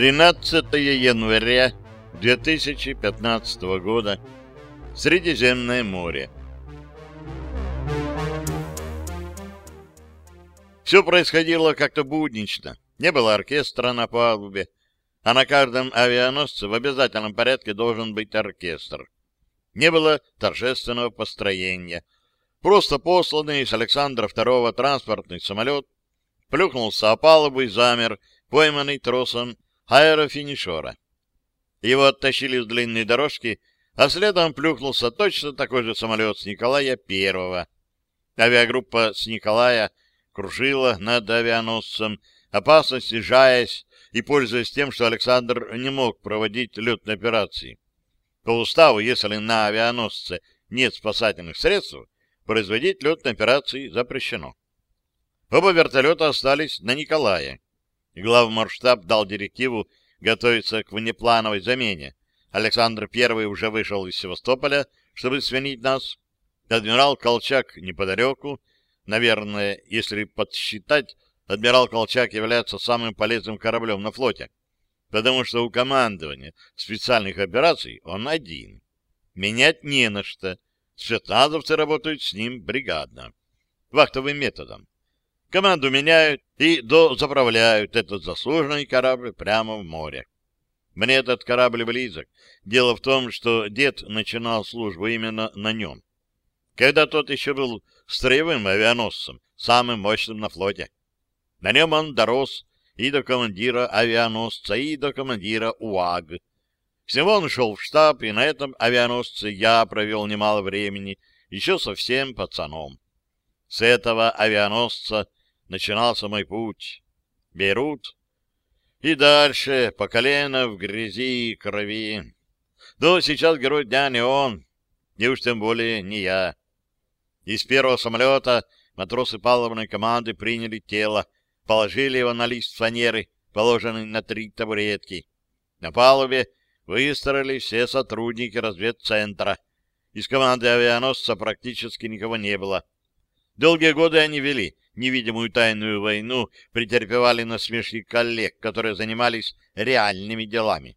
13 января 2015 года. Средиземное море. Все происходило как-то буднично. Не было оркестра на палубе, а на каждом авианосце в обязательном порядке должен быть оркестр. Не было торжественного построения. Просто посланный с Александра II транспортный самолет плюхнулся о палубу и замер, пойманный тросом аэрофинишера. Его оттащили с длинной дорожки, а следом плюхнулся точно такой же самолет с Николая Первого. Авиагруппа с Николая кружила над авианосцем, опасно снижаясь и пользуясь тем, что Александр не мог проводить летные операции. По уставу, если на авианосце нет спасательных средств, производить летные операции запрещено. Оба вертолета остались на Николае. Главморштаб дал директиву готовиться к внеплановой замене. Александр I уже вышел из Севастополя, чтобы сменить нас. Адмирал Колчак неподалеку. Наверное, если подсчитать, адмирал Колчак является самым полезным кораблем на флоте, потому что у командования специальных операций он один. Менять не на что. Спецназовцы работают с ним бригадно. Вахтовым методом. Команду меняют и дозаправляют этот заслуженный корабль прямо в море. Мне этот корабль близок. Дело в том, что дед начинал службу именно на нем. Когда тот еще был строевым авианосцем, самым мощным на флоте. На нем он дорос и до командира авианосца, и до командира УАГ. Всего он шел в штаб, и на этом авианосце я провел немало времени, еще совсем пацаном. С этого авианосца начинался мой путь. Берут и дальше по колено в грязи и крови. Но сейчас герой дня не он, и уж тем более не я. Из первого самолета матросы палубной команды приняли тело, положили его на лист фанеры, положенный на три табуретки. На палубе выстроились все сотрудники разведцентра. Из команды авианосца практически никого не было. Долгие годы они вели невидимую тайную войну, претерпевали насмешки коллег, которые занимались реальными делами.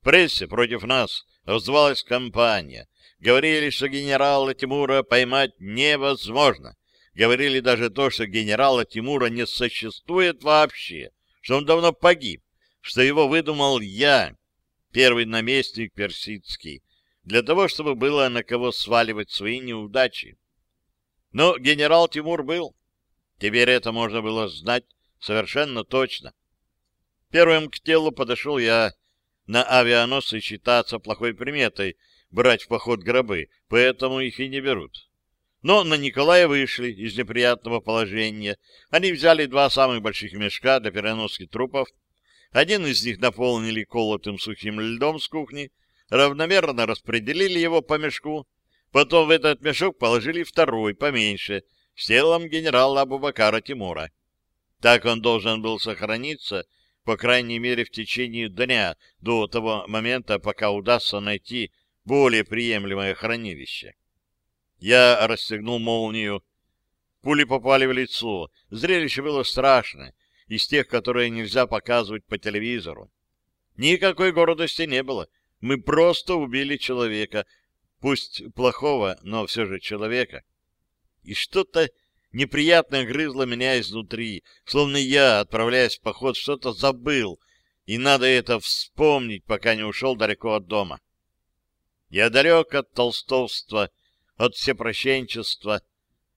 В прессе против нас взвалась кампания. Говорили, что генерала Тимура поймать невозможно. Говорили даже то, что генерала Тимура не существует вообще, что он давно погиб, что его выдумал я, первый наместник Персидский, для того, чтобы было на кого сваливать свои неудачи. Но генерал Тимур был. Теперь это можно было знать совершенно точно. Первым к телу подошел я. На авианосцы считаться плохой приметой брать в поход гробы, поэтому их и не берут. Но на Николая вышли из неприятного положения. Они взяли два самых больших мешка для переноски трупов. Один из них наполнили колотым сухим льдом с кухни, равномерно распределили его по мешку, потом в этот мешок положили второй, поменьше, с телом генерала Абубакара Тимура. Так он должен был сохраниться, по крайней мере, в течение дня, до того момента, пока удастся найти более приемлемое хранилище. Я расстегнул молнию. Пули попали в лицо. Зрелище было страшное, из тех, которые нельзя показывать по телевизору. Никакой гордости не было. Мы просто убили человека, пусть плохого, но все же человека и что-то неприятное грызло меня изнутри, словно я, отправляясь в поход, что-то забыл, и надо это вспомнить, пока не ушел далеко от дома. Я далек от толстовства, от всепрощенчества.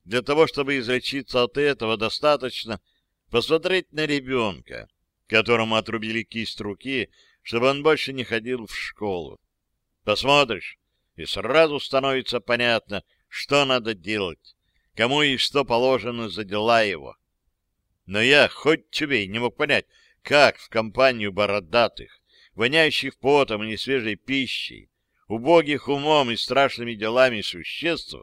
Для того, чтобы излечиться от этого, достаточно посмотреть на ребенка, которому отрубили кисть руки, чтобы он больше не ходил в школу. Посмотришь, и сразу становится понятно, что надо делать кому и что положено за дела его. Но я, хоть чубей, не мог понять, как в компанию бородатых, воняющих потом и несвежей пищей, убогих умом и страшными делами существ,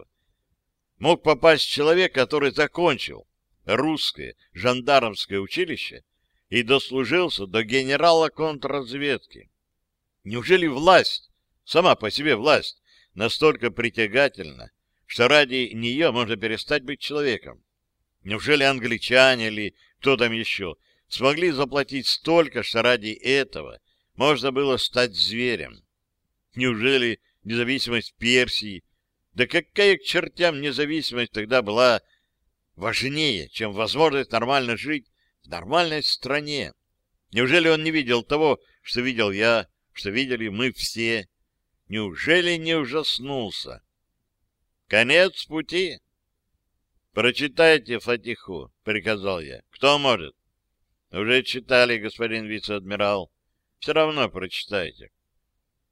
мог попасть человек, который закончил русское жандармское училище и дослужился до генерала контрразведки. Неужели власть, сама по себе власть, настолько притягательна, что ради нее можно перестать быть человеком. Неужели англичане или кто там еще смогли заплатить столько, что ради этого можно было стать зверем. Неужели независимость Персии, да какая к чертям независимость тогда была важнее, чем возможность нормально жить в нормальной стране? Неужели он не видел того, что видел я, что видели мы все? Неужели не ужаснулся? Конец пути. Прочитайте Фатиху, приказал я. Кто может? Уже читали, господин вице-адмирал. Все равно прочитайте.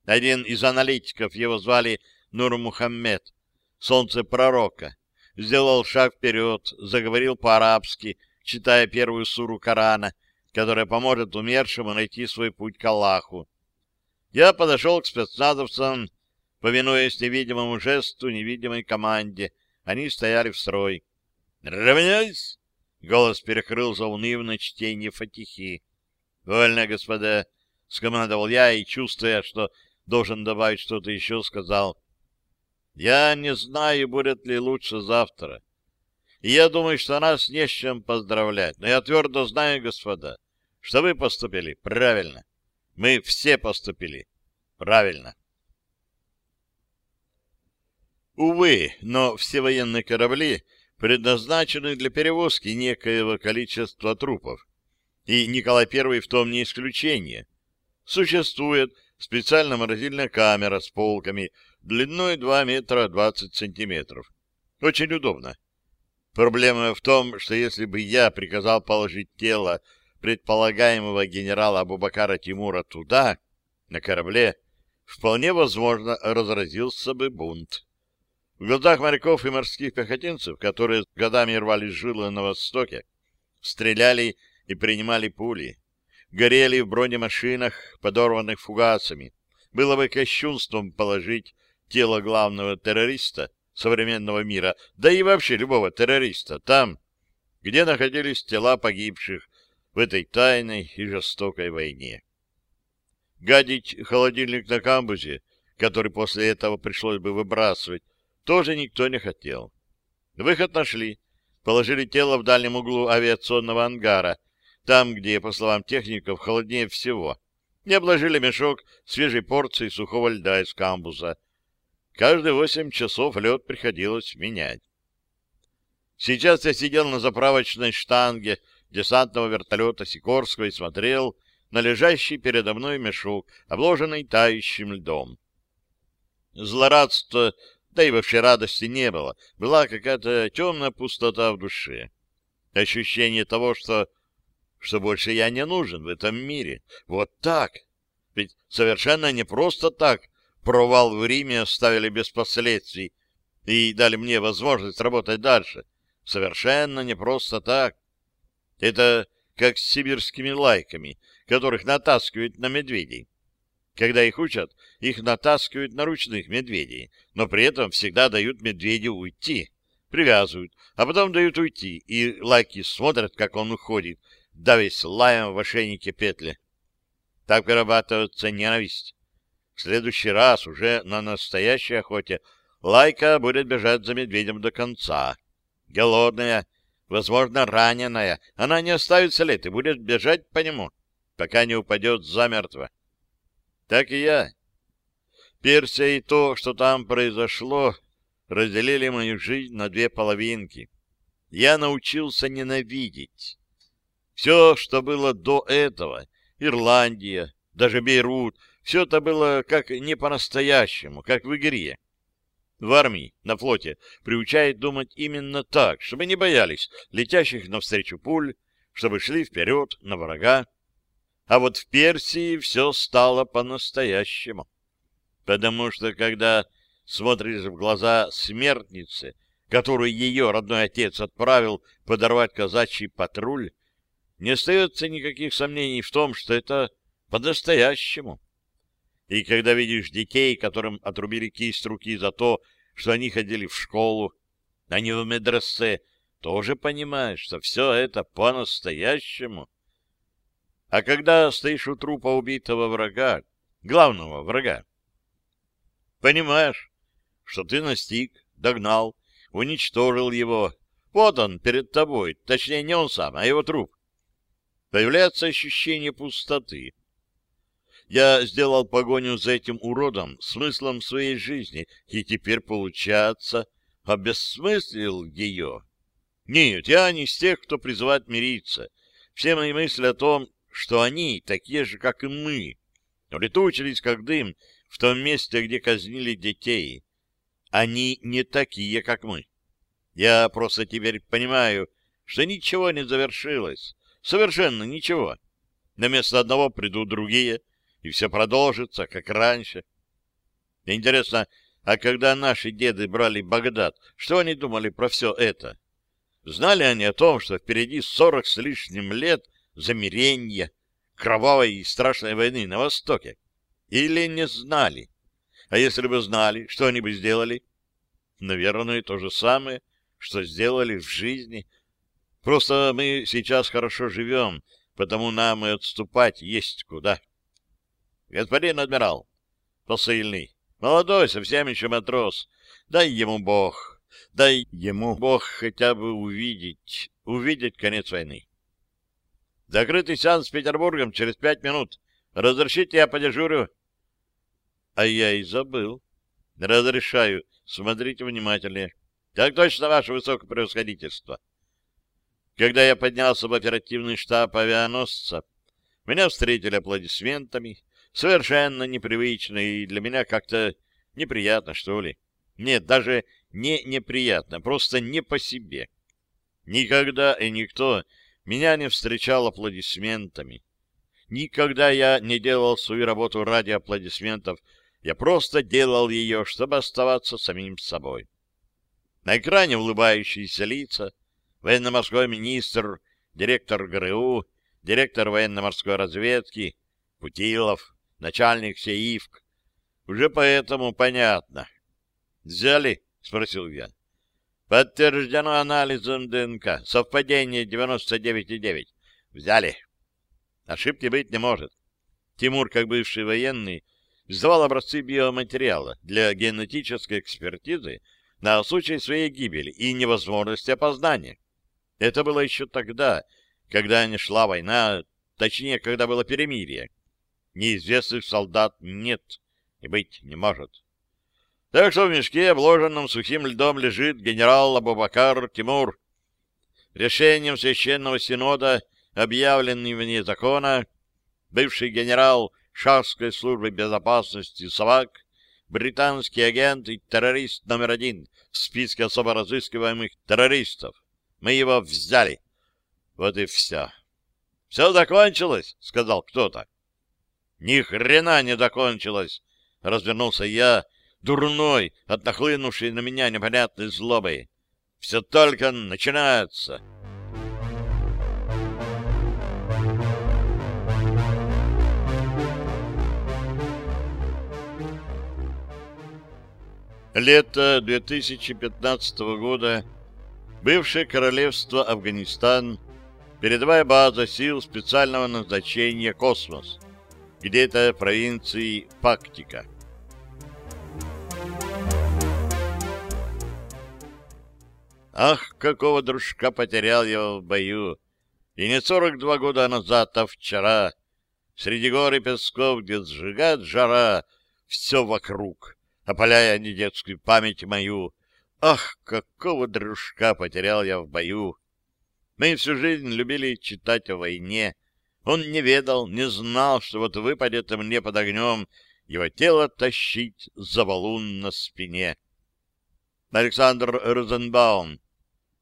Один из аналитиков, его звали Нур Мухаммед, солнце пророка, сделал шаг вперед, заговорил по-арабски, читая первую суру Корана, которая поможет умершему найти свой путь к Аллаху. Я подошел к спецназовцам, повинуясь невидимому жесту, невидимой команде. Они стояли в строй. «Равняйсь!» — голос перекрыл заунывное чтение фатихи. «Вольно, господа!» — скомандовал я и, чувствуя, что должен добавить что-то еще, сказал. «Я не знаю, будет ли лучше завтра. И я думаю, что нас не с чем поздравлять. Но я твердо знаю, господа, что вы поступили правильно. Мы все поступили правильно. Увы, но все военные корабли предназначены для перевозки некоего количества трупов. И Николай I в том не исключение. Существует специальная морозильная камера с полками длиной 2 метра 20 сантиметров. Очень удобно. Проблема в том, что если бы я приказал положить тело предполагаемого генерала Абубакара Тимура туда, на корабле, вполне возможно, разразился бы бунт. В глазах моряков и морских пехотинцев, которые годами рвали жилы на востоке, стреляли и принимали пули, горели в бронемашинах, подорванных фугасами, было бы кощунством положить тело главного террориста современного мира, да и вообще любого террориста, там, где находились тела погибших в этой тайной и жестокой войне. Гадить холодильник на камбузе, который после этого пришлось бы выбрасывать, тоже никто не хотел. Выход нашли. Положили тело в дальнем углу авиационного ангара, там, где, по словам техников, холоднее всего. Не обложили мешок свежей порции сухого льда из камбуза. Каждые восемь часов лед приходилось менять. Сейчас я сидел на заправочной штанге, десантного вертолета Сикорского и смотрел на лежащий передо мной мешок, обложенный тающим льдом. Злорадства, да и вообще радости не было. Была какая-то темная пустота в душе. Ощущение того, что, что больше я не нужен в этом мире. Вот так. Ведь совершенно не просто так провал в Риме оставили без последствий и дали мне возможность работать дальше. Совершенно не просто так. Это как с сибирскими лайками, которых натаскивают на медведей. Когда их учат, их натаскивают на ручных медведей, но при этом всегда дают медведю уйти, привязывают, а потом дают уйти, и лайки смотрят, как он уходит, давясь лаем в ошейнике петли. Так вырабатывается ненависть. В следующий раз, уже на настоящей охоте, лайка будет бежать за медведем до конца. Голодная, возможно, раненая, она не оставит след и будет бежать по нему, пока не упадет замертво. Так и я. Персия и то, что там произошло, разделили мою жизнь на две половинки. Я научился ненавидеть. Все, что было до этого, Ирландия, даже Бейрут, все это было как не по-настоящему, как в игре в армии, на флоте, приучает думать именно так, чтобы не боялись летящих навстречу пуль, чтобы шли вперед на врага. А вот в Персии все стало по-настоящему. Потому что, когда смотришь в глаза смертницы, которую ее родной отец отправил подорвать казачий патруль, не остается никаких сомнений в том, что это по-настоящему. И когда видишь детей, которым отрубили кисть руки за то, что они ходили в школу, а не в медресе, тоже понимаешь, что все это по-настоящему. А когда стоишь у трупа убитого врага, главного врага, понимаешь, что ты настиг, догнал, уничтожил его. Вот он перед тобой, точнее не он сам, а его труп. появляется ощущение пустоты. Я сделал погоню за этим уродом смыслом своей жизни, и теперь, получается, обессмыслил ее. Нет, я не из тех, кто призывает мириться. Все мои мысли о том, что они такие же, как и мы, улетучились, как дым, в том месте, где казнили детей. Они не такие, как мы. Я просто теперь понимаю, что ничего не завершилось. Совершенно ничего. На место одного придут другие, и все продолжится, как раньше. Интересно, а когда наши деды брали Багдад, что они думали про все это? Знали они о том, что впереди сорок с лишним лет замирения, кровавой и страшной войны на Востоке? Или не знали? А если бы знали, что они бы сделали? Наверное, то же самое, что сделали в жизни. Просто мы сейчас хорошо живем, потому нам и отступать есть куда. Господин адмирал, посыльный, молодой, совсем еще матрос, дай ему бог, дай ему бог хотя бы увидеть, увидеть конец войны. Закрытый сеанс с Петербургом через пять минут. Разрешите, я подежурю? А я и забыл. Разрешаю. Смотрите внимательнее. Так точно, ваше высокопревосходительство. Когда я поднялся в оперативный штаб авианосца, меня встретили аплодисментами, совершенно непривычно и для меня как-то неприятно, что ли. Нет, даже не неприятно, просто не по себе. Никогда и никто меня не встречал аплодисментами. Никогда я не делал свою работу ради аплодисментов, я просто делал ее, чтобы оставаться самим собой. На экране улыбающиеся лица, военно-морской министр, директор ГРУ, директор военно-морской разведки, Путилов, начальник СЕИФК. Уже поэтому понятно. «Взяли?» — спросил я. «Подтверждено анализом ДНК. Совпадение 99,9. Взяли». Ошибки быть не может. Тимур, как бывший военный, сдавал образцы биоматериала для генетической экспертизы на случай своей гибели и невозможности опознания. Это было еще тогда, когда не шла война, точнее, когда было перемирие. Неизвестных солдат нет и быть не может. Так что в мешке, обложенном сухим льдом, лежит генерал Абубакар Тимур. Решением Священного Синода, объявленный вне закона, бывший генерал Шахской службы безопасности САВАК, британский агент и террорист номер один в списке особо разыскиваемых террористов. Мы его взяли. Вот и все. — Все закончилось, — сказал кто-то. — Ни хрена не закончилось, — развернулся я, дурной, от нахлынувшей на меня непонятной злобой. — Все только начинается. — Лето 2015 года. Бывшее королевство Афганистан. Передовая база сил специального назначения «Космос». Где-то в провинции Пактика. Ах, какого дружка потерял я в бою! И не 42 года назад, а вчера. Среди гор и песков, где сжигает жара, все вокруг — опаляя недетскую память мою. Ах, какого дружка потерял я в бою! Мы всю жизнь любили читать о войне. Он не ведал, не знал, что вот выпадет мне под огнем его тело тащить за валун на спине. Александр Розенбаум.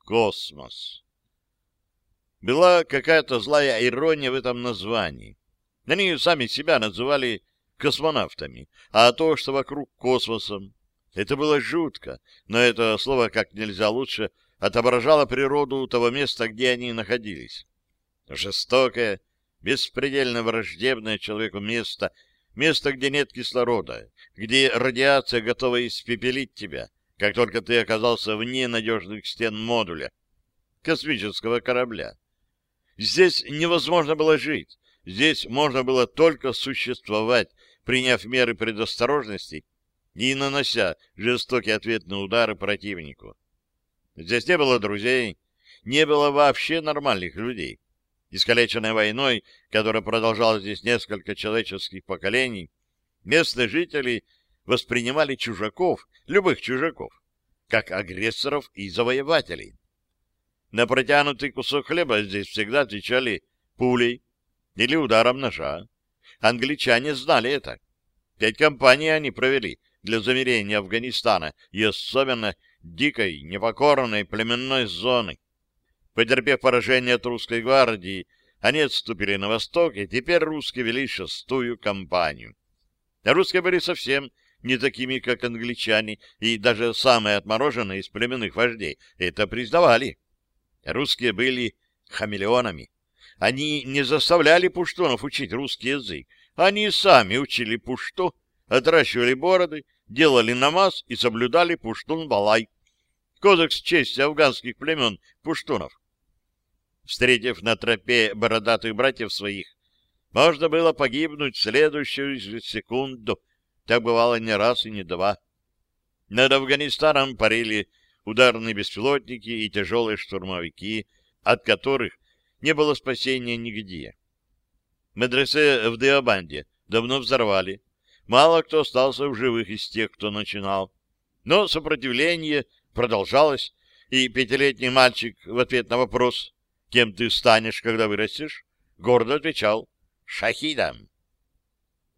Космос. Была какая-то злая ирония в этом названии. Они сами себя называли космонавтами, а то, что вокруг космосом. Это было жутко, но это слово как нельзя лучше отображало природу того места, где они находились. Жестокое, беспредельно враждебное человеку место, место, где нет кислорода, где радиация готова испепелить тебя, как только ты оказался вне надежных стен модуля, космического корабля. Здесь невозможно было жить, здесь можно было только существовать, приняв меры предосторожности и нанося жестокие ответные удары противнику. Здесь не было друзей, не было вообще нормальных людей. Искалеченной войной, которая продолжалась здесь несколько человеческих поколений, местные жители воспринимали чужаков, любых чужаков, как агрессоров и завоевателей. На протянутый кусок хлеба здесь всегда отвечали пулей или ударом ножа. Англичане знали это. Пять кампаний они провели для замерения Афганистана и особенно дикой, непокорной племенной зоны. Потерпев поражение от русской гвардии, они отступили на восток, и теперь русские вели шестую кампанию. русские были совсем не такими, как англичане, и даже самые отмороженные из племенных вождей это признавали. Русские были хамелеонами. Они не заставляли пуштунов учить русский язык. Они сами учили пушту, отращивали бороды, делали намаз и соблюдали пуштун-балай. Кодекс чести афганских племен пуштунов. Встретив на тропе бородатых братьев своих, можно было погибнуть в следующую секунду. Так бывало не раз и не два. Над Афганистаном парили ударные беспилотники и тяжелые штурмовики, от которых не было спасения нигде. Медресе в Деобанде давно взорвали. Мало кто остался в живых из тех, кто начинал. Но сопротивление продолжалось, и пятилетний мальчик в ответ на вопрос «Кем ты станешь, когда вырастешь?» гордо отвечал «Шахидом».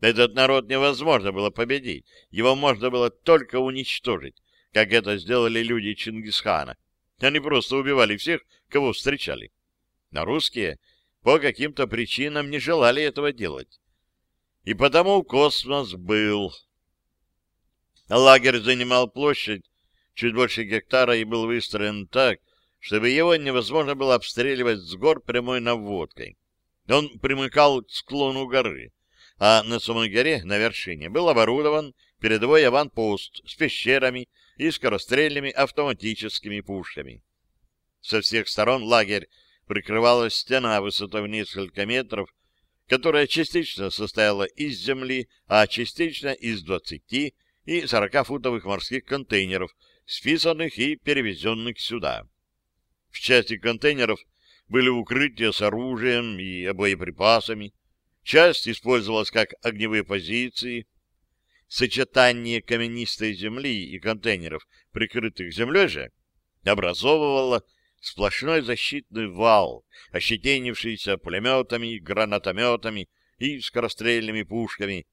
Этот народ невозможно было победить, его можно было только уничтожить, как это сделали люди Чингисхана. Они просто убивали всех, кого встречали. Но русские по каким-то причинам не желали этого делать. И потому космос был. Лагерь занимал площадь чуть больше гектара и был выстроен так, чтобы его невозможно было обстреливать с гор прямой наводкой. Он примыкал к склону горы, а на самой горе, на вершине, был оборудован передовой аванпост с пещерами и скорострельными автоматическими пушками. Со всех сторон лагерь прикрывала стена высотой в несколько метров, которая частично состояла из земли, а частично из 20 и 40-футовых морских контейнеров, списанных и перевезенных сюда. В части контейнеров были укрытия с оружием и боеприпасами, часть использовалась как огневые позиции, Сочетание каменистой земли и контейнеров, прикрытых землей же, образовывало сплошной защитный вал, ощетинившийся пулеметами, гранатометами и скорострельными пушками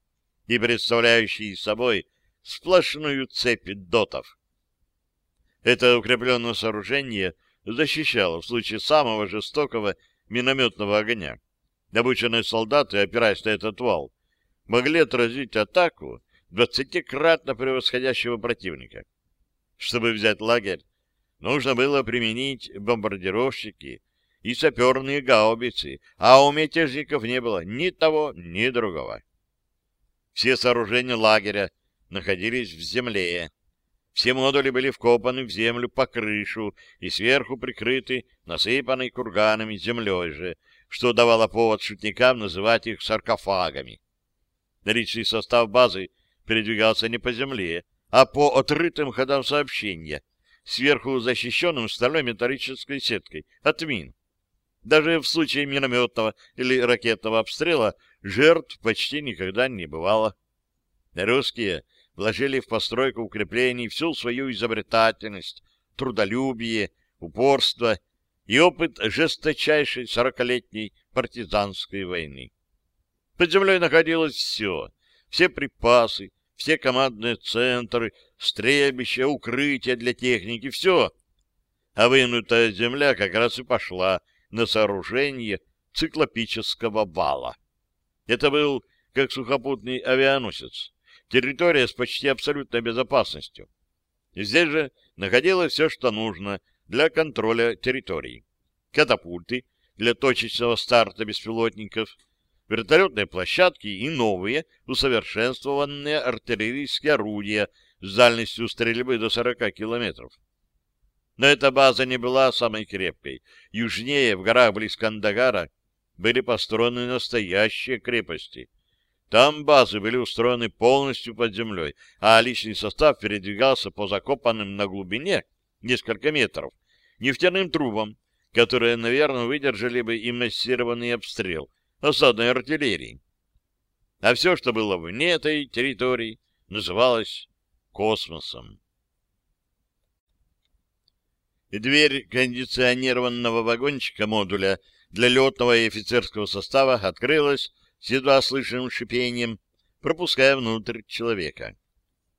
и представляющий собой сплошную цепь дотов. Это укрепленное сооружение защищало в случае самого жестокого минометного огня. Обученные солдаты, опираясь на этот вал, могли отразить атаку двадцатикратно превосходящего противника. Чтобы взять лагерь, нужно было применить бомбардировщики и саперные гаубицы, а у мятежников не было ни того, ни другого. Все сооружения лагеря находились в земле. Все модули были вкопаны в землю по крышу и сверху прикрыты насыпанной курганами землей же, что давало повод шутникам называть их саркофагами. Личный состав базы передвигался не по земле, а по отрытым ходам сообщения, сверху защищенным стальной металлической сеткой от мин. Даже в случае минометного или ракетного обстрела жертв почти никогда не бывало. Русские вложили в постройку укреплений всю свою изобретательность, трудолюбие, упорство и опыт жесточайшей сорокалетней партизанской войны. Под землей находилось все все припасы, все командные центры, стрельбища, укрытия для техники, все. А вынутая земля как раз и пошла на сооружение циклопического вала. Это был как сухопутный авианосец, территория с почти абсолютной безопасностью. Здесь же находилось все, что нужно для контроля территории. Катапульты для точечного старта беспилотников — вертолетные площадки и новые усовершенствованные артиллерийские орудия с дальностью стрельбы до 40 километров. Но эта база не была самой крепкой. Южнее, в горах близ Кандагара, были построены настоящие крепости. Там базы были устроены полностью под землей, а личный состав передвигался по закопанным на глубине несколько метров нефтяным трубам, которые, наверное, выдержали бы и массированный обстрел осадной артиллерии. А все, что было вне этой территории, называлось космосом. Дверь кондиционированного вагончика модуля для летного и офицерского состава открылась с едва слышным шипением, пропуская внутрь человека.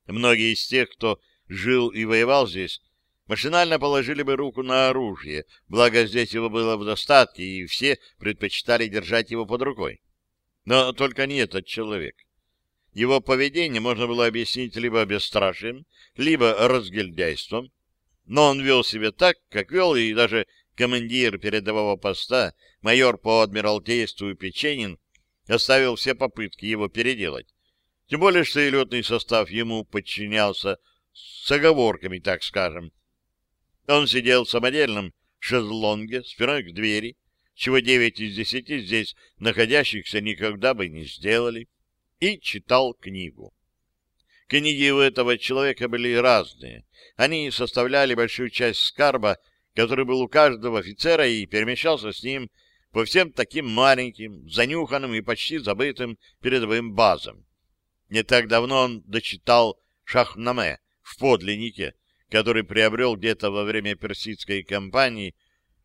Многие из тех, кто жил и воевал здесь, машинально положили бы руку на оружие, благо здесь его было в достатке, и все предпочитали держать его под рукой. Но только не этот человек. Его поведение можно было объяснить либо бесстрашием, либо разгильдяйством, но он вел себя так, как вел и даже командир передового поста, майор по адмиралтейству Печенин, оставил все попытки его переделать. Тем более, что и летный состав ему подчинялся с оговорками, так скажем. Он сидел в самодельном шезлонге, спиной к двери, чего девять из десяти здесь находящихся никогда бы не сделали, и читал книгу. Книги у этого человека были разные. Они составляли большую часть скарба, который был у каждого офицера и перемещался с ним по всем таким маленьким, занюханным и почти забытым передовым базам. Не так давно он дочитал Шахнаме в подлиннике, который приобрел где-то во время персидской кампании,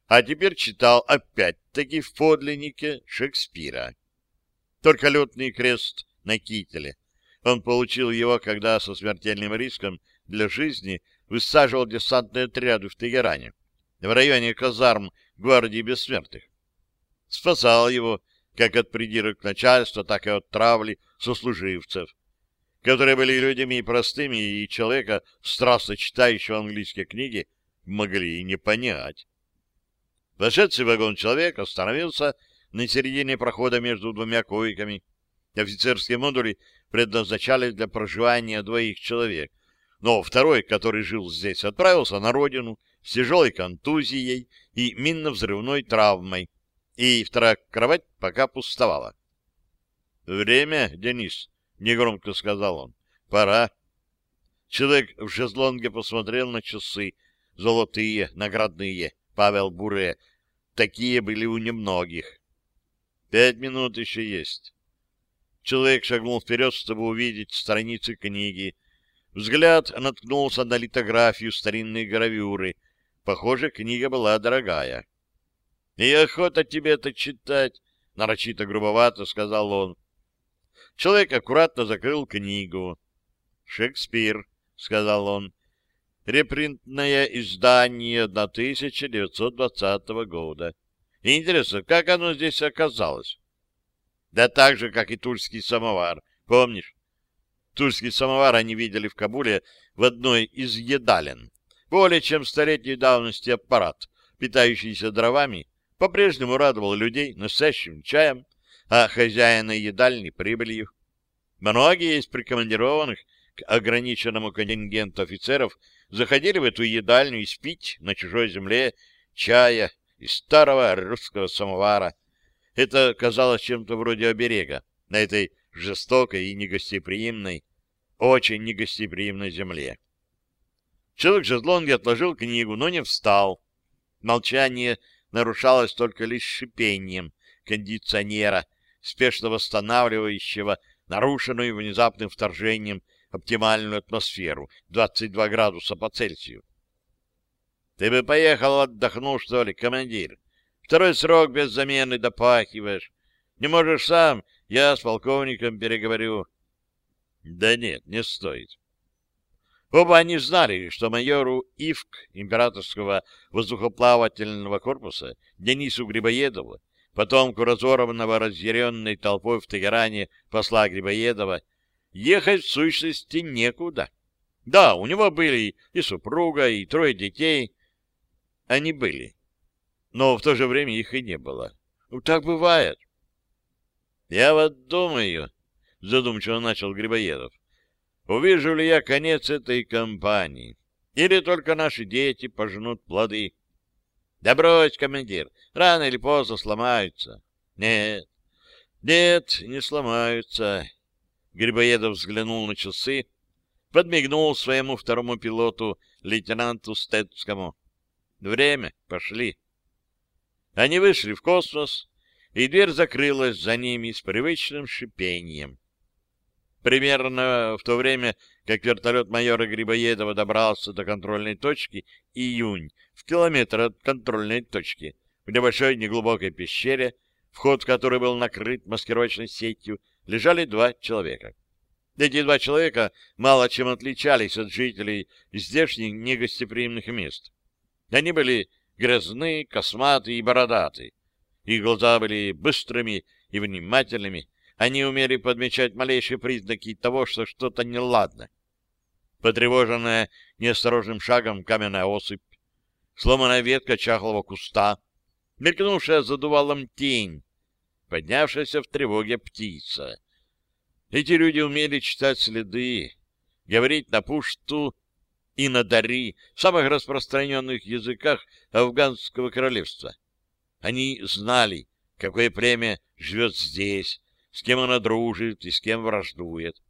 а теперь читал опять-таки в подлиннике Шекспира. Только летный крест на кителе. Он получил его, когда со смертельным риском для жизни высаживал десантные отряды в Тегеране, в районе казарм гвардии бессмертных. Спасал его как от придирок начальства, так и от травли сослуживцев, которые были людьми простыми и человека, страстно читающего английские книги, могли и не понять. Вошедший вагон человек остановился на середине прохода между двумя койками. Офицерские модули предназначались для проживания двоих человек, но второй, который жил здесь, отправился на родину с тяжелой контузией и минно-взрывной травмой, и вторая кровать пока пустовала. — Время, Денис, — негромко сказал он. — Пора. Человек в шезлонге посмотрел на часы. Золотые, наградные, Павел Буре. Такие были у немногих. Пять минут еще есть. Человек шагнул вперед, чтобы увидеть страницы книги. Взгляд наткнулся на литографию старинной гравюры. Похоже, книга была дорогая. — И охота тебе это читать, — нарочито грубовато сказал он. Человек аккуратно закрыл книгу. — Шекспир, — сказал он. — Репринтное издание 1920 года. Интересно, как оно здесь оказалось? Да так же, как и тульский самовар. Помнишь? Тульский самовар они видели в Кабуле в одной из едален. Более чем столетней давности аппарат, питающийся дровами, по-прежнему радовал людей настоящим чаем, а хозяина едальни прибылью. Многие из прикомандированных к ограниченному контингенту офицеров заходили в эту едальню испить на чужой земле чая из старого русского самовара. Это казалось чем-то вроде оберега на этой жестокой и негостеприимной, очень негостеприимной земле. Человек в шезлонге отложил книгу, но не встал. Молчание нарушалось только лишь шипением кондиционера, спешно восстанавливающего нарушенную внезапным вторжением оптимальную атмосферу 22 градуса по Цельсию. Ты бы поехал отдохнул, что ли, командир? Второй срок без замены допахиваешь. Не можешь сам, я с полковником переговорю. Да нет, не стоит. Оба они знали, что майору ИФК императорского воздухоплавательного корпуса Денису Грибоедову, потомку разорванного разъяренной толпой в Тегеране посла Грибоедова, ехать в сущности некуда. Да, у него были и супруга, и трое детей. Они были. Но в то же время их и не было. Так бывает. Я вот думаю, задумчиво начал Грибоедов, увижу ли я конец этой кампании, или только наши дети пожнут плоды. Да брось, командир, рано или поздно сломаются. Нет, нет, не сломаются. Грибоедов взглянул на часы, подмигнул своему второму пилоту, лейтенанту Стецкому. Время, пошли. Они вышли в космос, и дверь закрылась за ними с привычным шипением. Примерно в то время, как вертолет майора Грибоедова добрался до контрольной точки, июнь, в километр от контрольной точки, в небольшой неглубокой пещере, вход в которой был накрыт маскировочной сетью, лежали два человека. Эти два человека мало чем отличались от жителей здешних негостеприимных мест. Они были грязны, косматы и бородаты. Их глаза были быстрыми и внимательными. Они умели подмечать малейшие признаки того, что что-то неладно. Потревоженная неосторожным шагом каменная осыпь, сломанная ветка чахлого куста, мелькнувшая за дувалом тень, поднявшаяся в тревоге птица. Эти люди умели читать следы, говорить на пушту и на дари, самых распространенных языках афганского королевства. Они знали, какое племя живет здесь, с кем оно дружит и с кем враждует.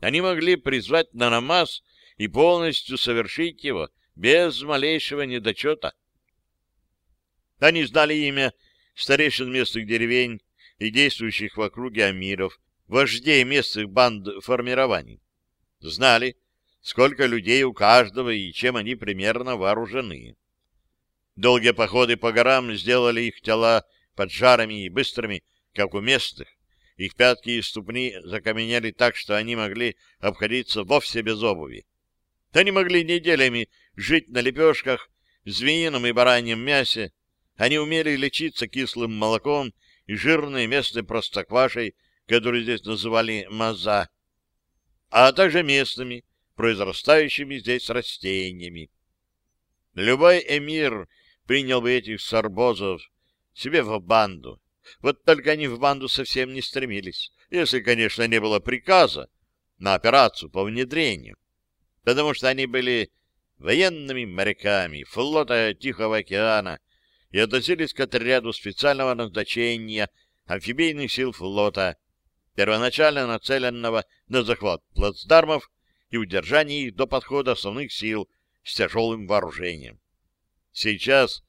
Они могли призвать на намаз и полностью совершить его без малейшего недочета. Они знали имя старейшин местных деревень и действующих в округе амиров, вождей местных банд формирований. Знали, сколько людей у каждого и чем они примерно вооружены. Долгие походы по горам сделали их тела поджарами и быстрыми, как у местных. Их пятки и ступни закаменели так, что они могли обходиться вовсе без обуви. Они могли неделями жить на лепешках, звенином и бараньем мясе. Они умели лечиться кислым молоком и жирной местной простоквашей, которую здесь называли маза, а также местными, произрастающими здесь растениями. Любой эмир принял бы этих сарбозов себе в банду. Вот только они в банду совсем не стремились, если, конечно, не было приказа на операцию по внедрению, потому что они были военными моряками флота Тихого океана и относились к отряду специального назначения амфибийных сил флота первоначально нацеленного на захват плацдармов и удержание их до подхода основных сил с тяжелым вооружением. Сейчас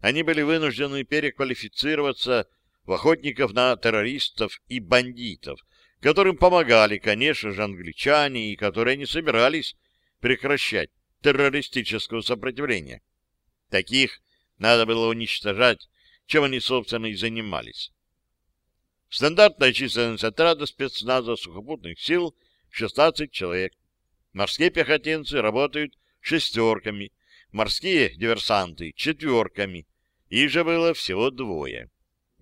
они были вынуждены переквалифицироваться в охотников на террористов и бандитов, которым помогали, конечно же, англичане, и которые не собирались прекращать террористического сопротивления. Таких надо было уничтожать, чем они, собственно, и занимались. Стандартная численность отряда спецназа сухопутных сил — 16 человек. Морские пехотинцы работают шестерками, морские диверсанты — четверками. Их же было всего двое.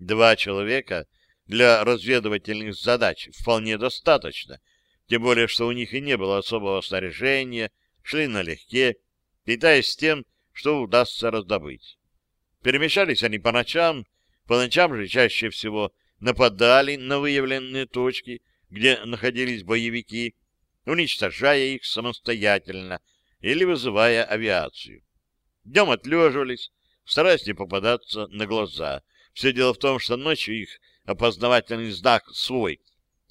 Два человека для разведывательных задач вполне достаточно, тем более, что у них и не было особого снаряжения, шли налегке, питаясь тем, что удастся раздобыть. Перемещались они по ночам, по ночам же чаще всего нападали на выявленные точки, где находились боевики, уничтожая их самостоятельно или вызывая авиацию. Днем отлеживались, стараясь не попадаться на глаза. Все дело в том, что ночью их опознавательный знак свой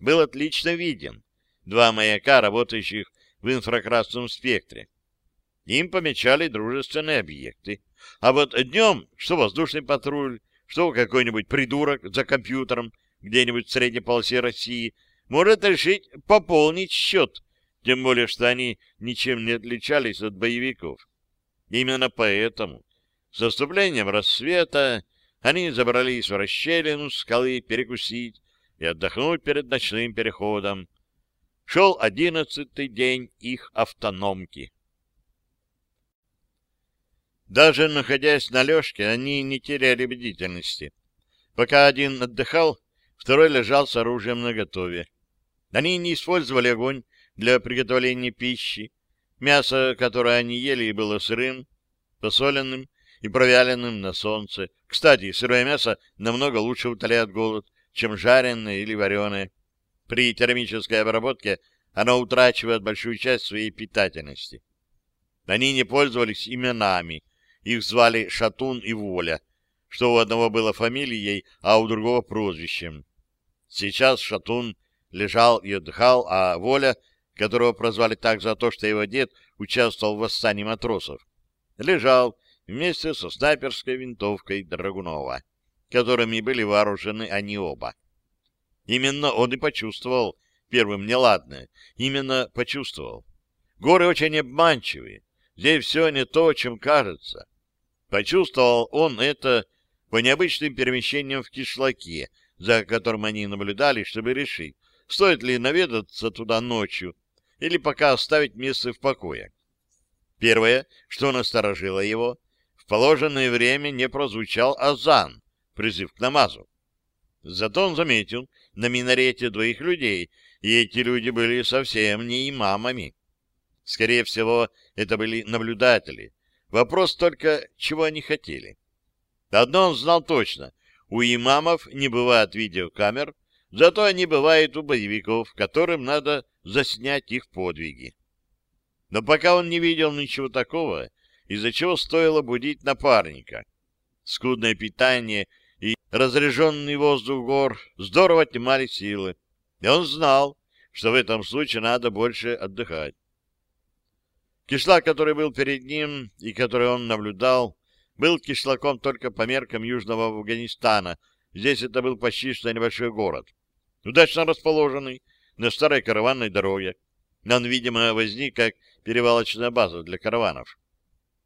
был отлично виден. Два маяка, работающих в инфракрасном спектре. Им помечали дружественные объекты. А вот днем, что воздушный патруль, что какой-нибудь придурок за компьютером где-нибудь в средней полосе России может решить пополнить счет, тем более, что они ничем не отличались от боевиков. Именно поэтому с наступлением рассвета они забрались в расщелину скалы перекусить и отдохнуть перед ночным переходом. Шел одиннадцатый день их автономки. Даже находясь на лёжке, они не теряли бдительности. Пока один отдыхал, второй лежал с оружием наготове. Они не использовали огонь для приготовления пищи. Мясо, которое они ели, было сырым, посоленным и провяленным на солнце. Кстати, сырое мясо намного лучше утоляет голод, чем жареное или вареное. При термической обработке оно утрачивает большую часть своей питательности. Они не пользовались именами, их звали Шатун и Воля, что у одного было фамилией, а у другого прозвищем. Сейчас Шатун лежал и отдыхал, а Воля, которого прозвали так за то, что его дед участвовал в восстании матросов, лежал вместе со снайперской винтовкой Драгунова. которыми были вооружены они оба. Именно он и почувствовал первым неладное. Именно почувствовал. Горы очень обманчивые. Здесь все не то, чем кажется. Почувствовал он это по необычным перемещениям в кишлаке, за которым они наблюдали, чтобы решить, стоит ли наведаться туда ночью или пока оставить место в покое. Первое, что насторожило его, положенное время не прозвучал азан, призыв к намазу. Зато он заметил на минарете двоих людей, и эти люди были совсем не имамами. Скорее всего, это были наблюдатели. Вопрос только, чего они хотели. Одно он знал точно. У имамов не бывает видеокамер, зато они бывают у боевиков, которым надо заснять их подвиги. Но пока он не видел ничего такого, из-за чего стоило будить напарника. Скудное питание и разряженный воздух гор здорово отнимали силы, и он знал, что в этом случае надо больше отдыхать. Кишлак, который был перед ним и который он наблюдал, был кишлаком только по меркам Южного Афганистана. Здесь это был почти что небольшой город. Удачно расположенный на старой караванной дороге. Он, видимо, возник как перевалочная база для караванов.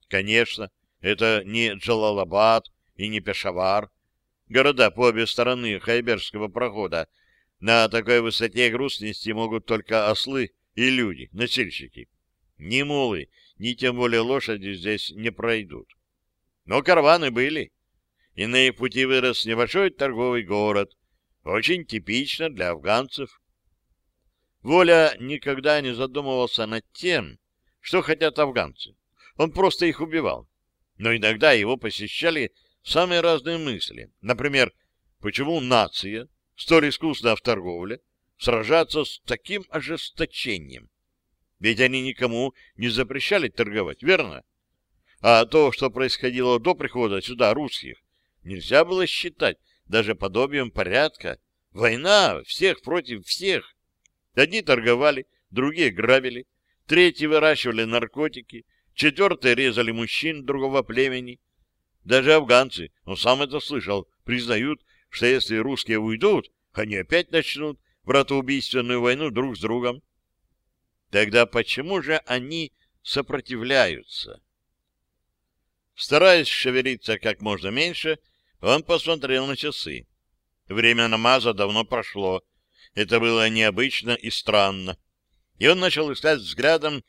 Конечно, это не Джалалабад и не Пешавар. Города по обе стороны Хайберского прохода. На такой высоте груз нести могут только ослы и люди, носильщики. Ни мулы, ни тем более лошади здесь не пройдут. Но караваны были, и на их пути вырос небольшой торговый город, очень типично для афганцев. Воля никогда не задумывался над тем, что хотят афганцы. Он просто их убивал. Но иногда его посещали самые разные мысли. Например, почему нация, столь искусная в торговле, сражаться с таким ожесточением? Ведь они никому не запрещали торговать, верно? А то, что происходило до прихода сюда русских, нельзя было считать даже подобием порядка. Война всех против всех. Одни торговали, другие грабили, третьи выращивали наркотики, четвертые резали мужчин другого племени. Даже афганцы, он сам это слышал, признают, что если русские уйдут, они опять начнут братоубийственную войну друг с другом. Тогда почему же они сопротивляются? Стараясь шевелиться как можно меньше, он посмотрел на часы. Время намаза давно прошло. Это было необычно и странно. И он начал искать взглядом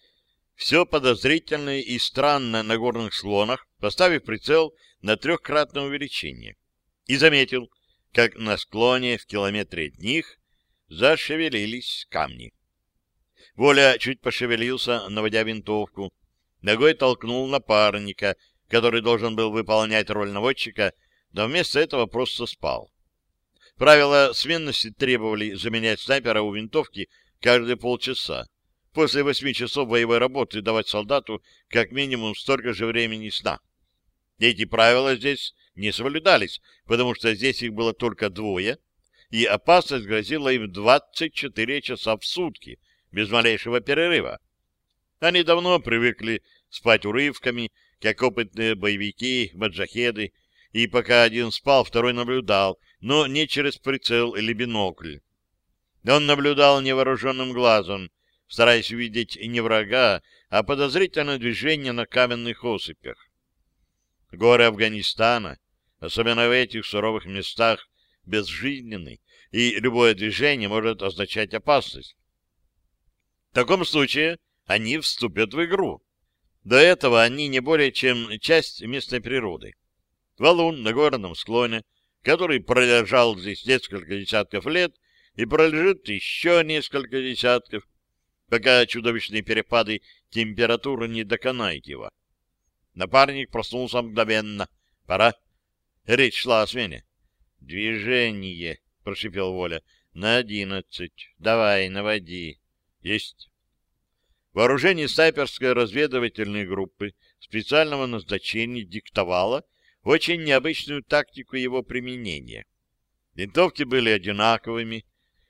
все подозрительное и странное на горных склонах, поставив прицел на трехкратное увеличение. И заметил, как на склоне в километре от них зашевелились камни. Воля чуть пошевелился, наводя винтовку. Ногой толкнул напарника, который должен был выполнять роль наводчика, но вместо этого просто спал. Правила сменности требовали заменять снайпера у винтовки каждые полчаса. После восьми часов боевой работы давать солдату как минимум столько же времени сна. Эти правила здесь не соблюдались, потому что здесь их было только двое, и опасность грозила им 24 часа в сутки, без малейшего перерыва. Они давно привыкли спать урывками, как опытные боевики, маджахеды, и пока один спал, второй наблюдал, но не через прицел или бинокль. Он наблюдал невооруженным глазом, стараясь увидеть не врага, а подозрительное движение на каменных осыпях. Горы Афганистана, особенно в этих суровых местах, безжизненны, и любое движение может означать опасность. В таком случае они вступят в игру. До этого они не более чем часть местной природы. Валун на горном склоне, который пролежал здесь несколько десятков лет и пролежит еще несколько десятков, пока чудовищные перепады температуры не доконают его. Напарник проснулся мгновенно. Пора. Речь шла о смене. «Движение», — прошипел Воля, — «на одиннадцать. Давай, наводи». Есть. Вооружение снайперской разведывательной группы специального назначения диктовало очень необычную тактику его применения. Винтовки были одинаковыми.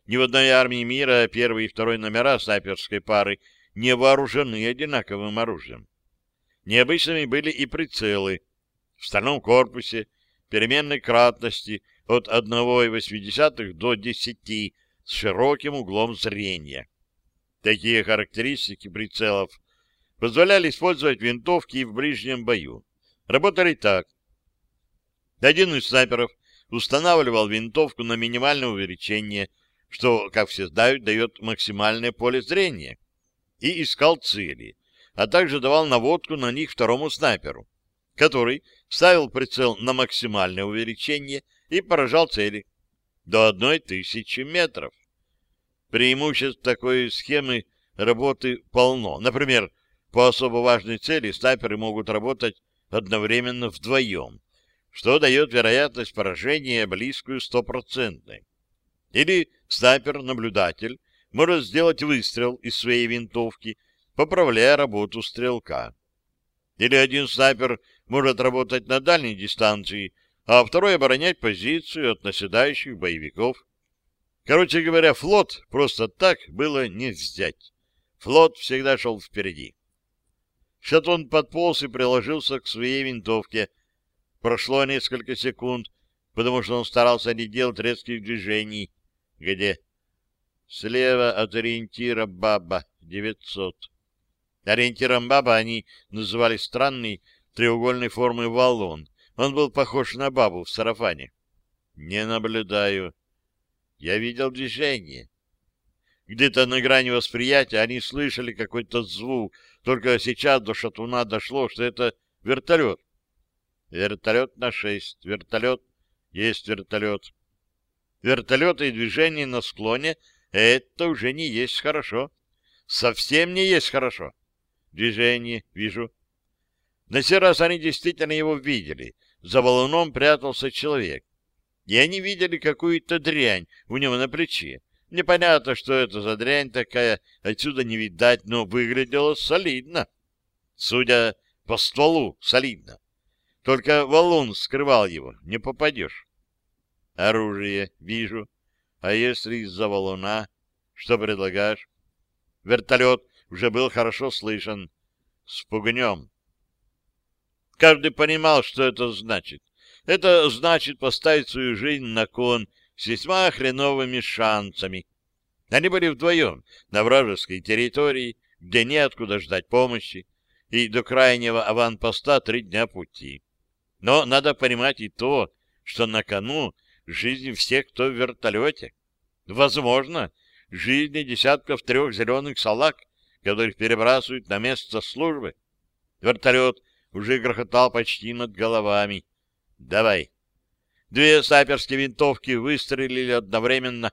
Ни в одной армии мира первый и второй номера снайперской пары не вооружены одинаковым оружием. Необычными были и прицелы. В стальном корпусе переменной кратности от 1,8 до 10 с широким углом зрения. Такие характеристики прицелов позволяли использовать винтовки и в ближнем бою. Работали так. Один из снайперов устанавливал винтовку на минимальное увеличение, что, как все знают, дает максимальное поле зрения, и искал цели, а также давал наводку на них второму снайперу, который ставил прицел на максимальное увеличение и поражал цели до одной тысячи метров. Преимуществ такой схемы работы полно. Например, по особо важной цели снайперы могут работать одновременно вдвоем, что дает вероятность поражения близкую стопроцентной. Или снайпер-наблюдатель может сделать выстрел из своей винтовки, поправляя работу стрелка. Или один снайпер может работать на дальней дистанции, а второй оборонять позицию от наседающих боевиков. Короче говоря, флот просто так было не взять. Флот всегда шел впереди. Шатун подполз и приложился к своей винтовке. Прошло несколько секунд, потому что он старался не делать резких движений. Где? Слева от ориентира Баба, 900. Ориентиром Баба они называли странный треугольной формы валун. Он был похож на бабу в сарафане. Не наблюдаю. Я видел движение. Где-то на грани восприятия они слышали какой-то звук, только сейчас до шатуна дошло, что это вертолет. Вертолет на шесть. Вертолет. Есть вертолет. Вертолеты и движение на склоне — это уже не есть хорошо. Совсем не есть хорошо. Движение, вижу. На сей раз они действительно его видели. За валуном прятался человек. И они видели какую-то дрянь у него на плече. Непонятно, что это за дрянь такая, отсюда не видать, но выглядело солидно. Судя по стволу, солидно. Только валун скрывал его, не попадешь. Оружие вижу. А если из-за валуна? Что предлагаешь? Вертолет уже был хорошо слышен. Спугнем. Каждый понимал, что это значит. Это значит поставить свою жизнь на кон с весьма хреновыми шансами. Они были вдвоем на вражеской территории, где неоткуда ждать помощи, и до крайнего аванпоста три дня пути. Но надо понимать и то, что на кону жизнь всех, кто в вертолете. Возможно, жизни десятков трех зеленых салаг, которых перебрасывают на место службы. Вертолет уже грохотал почти над головами. «Давай!» Две снайперские винтовки выстрелили одновременно,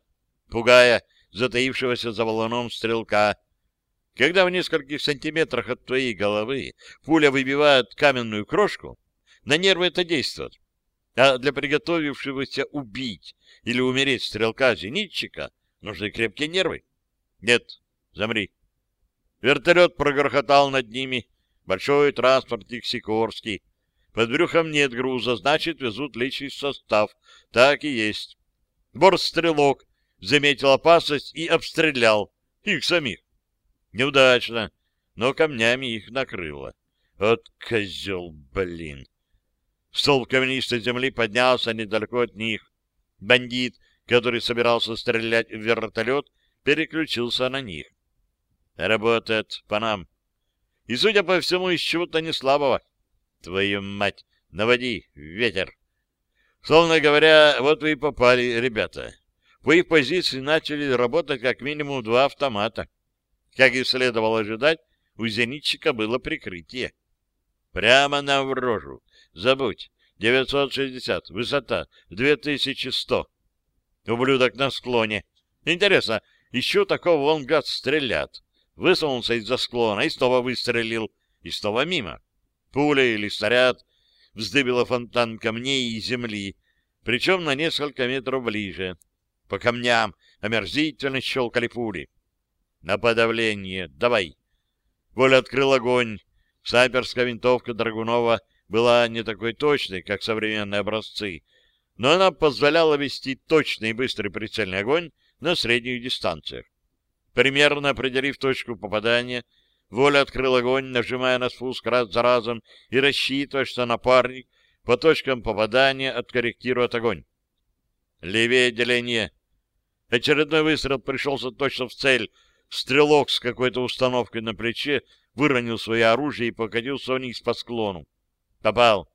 пугая затаившегося за валуном стрелка. Когда в нескольких сантиметрах от твоей головы пуля выбивает каменную крошку, на нервы это действует. А для приготовившегося убить или умереть стрелка-зенитчика нужны крепкие нервы. Нет, замри. Вертолет прогрохотал над ними, Большой транспортник Сикорский. Под брюхом нет груза, значит, везут личный состав. Так и есть. Борт-стрелок заметил опасность и обстрелял их самих. Неудачно, но камнями их накрыло. Вот козел, блин! Столб каменистой земли поднялся недалеко от них. Бандит, который собирался стрелять в вертолет, переключился на них. Работает по нам. И, судя по всему, из чего-то не слабого. Твою мать, наводи, ветер. Словно говоря, вот вы и попали, ребята. По их позиции начали работать как минимум два автомата. Как и следовало ожидать, у зенитчика было прикрытие. Прямо на рожу. Забудь. 960. Высота. 2100. Ублюдок на склоне. Интересно, еще такого он, гад, стрелят высунулся из-за склона и снова выстрелил, и снова мимо. Пуля или снаряд вздыбила фонтан камней и земли, причем на несколько метров ближе. По камням омерзительно щелкали пули. На подавление. Давай. Воля открыл огонь. Снайперская винтовка Драгунова была не такой точной, как современные образцы, но она позволяла вести точный и быстрый прицельный огонь на средних дистанциях. Примерно определив точку попадания, Воля открыл огонь, нажимая на спуск раз за разом и рассчитывая, что напарник по точкам попадания откорректируют огонь. Левее деление. Очередной выстрел пришелся точно в цель. Стрелок с какой-то установкой на плече выронил свое оружие и покатился вниз по склону. Попал.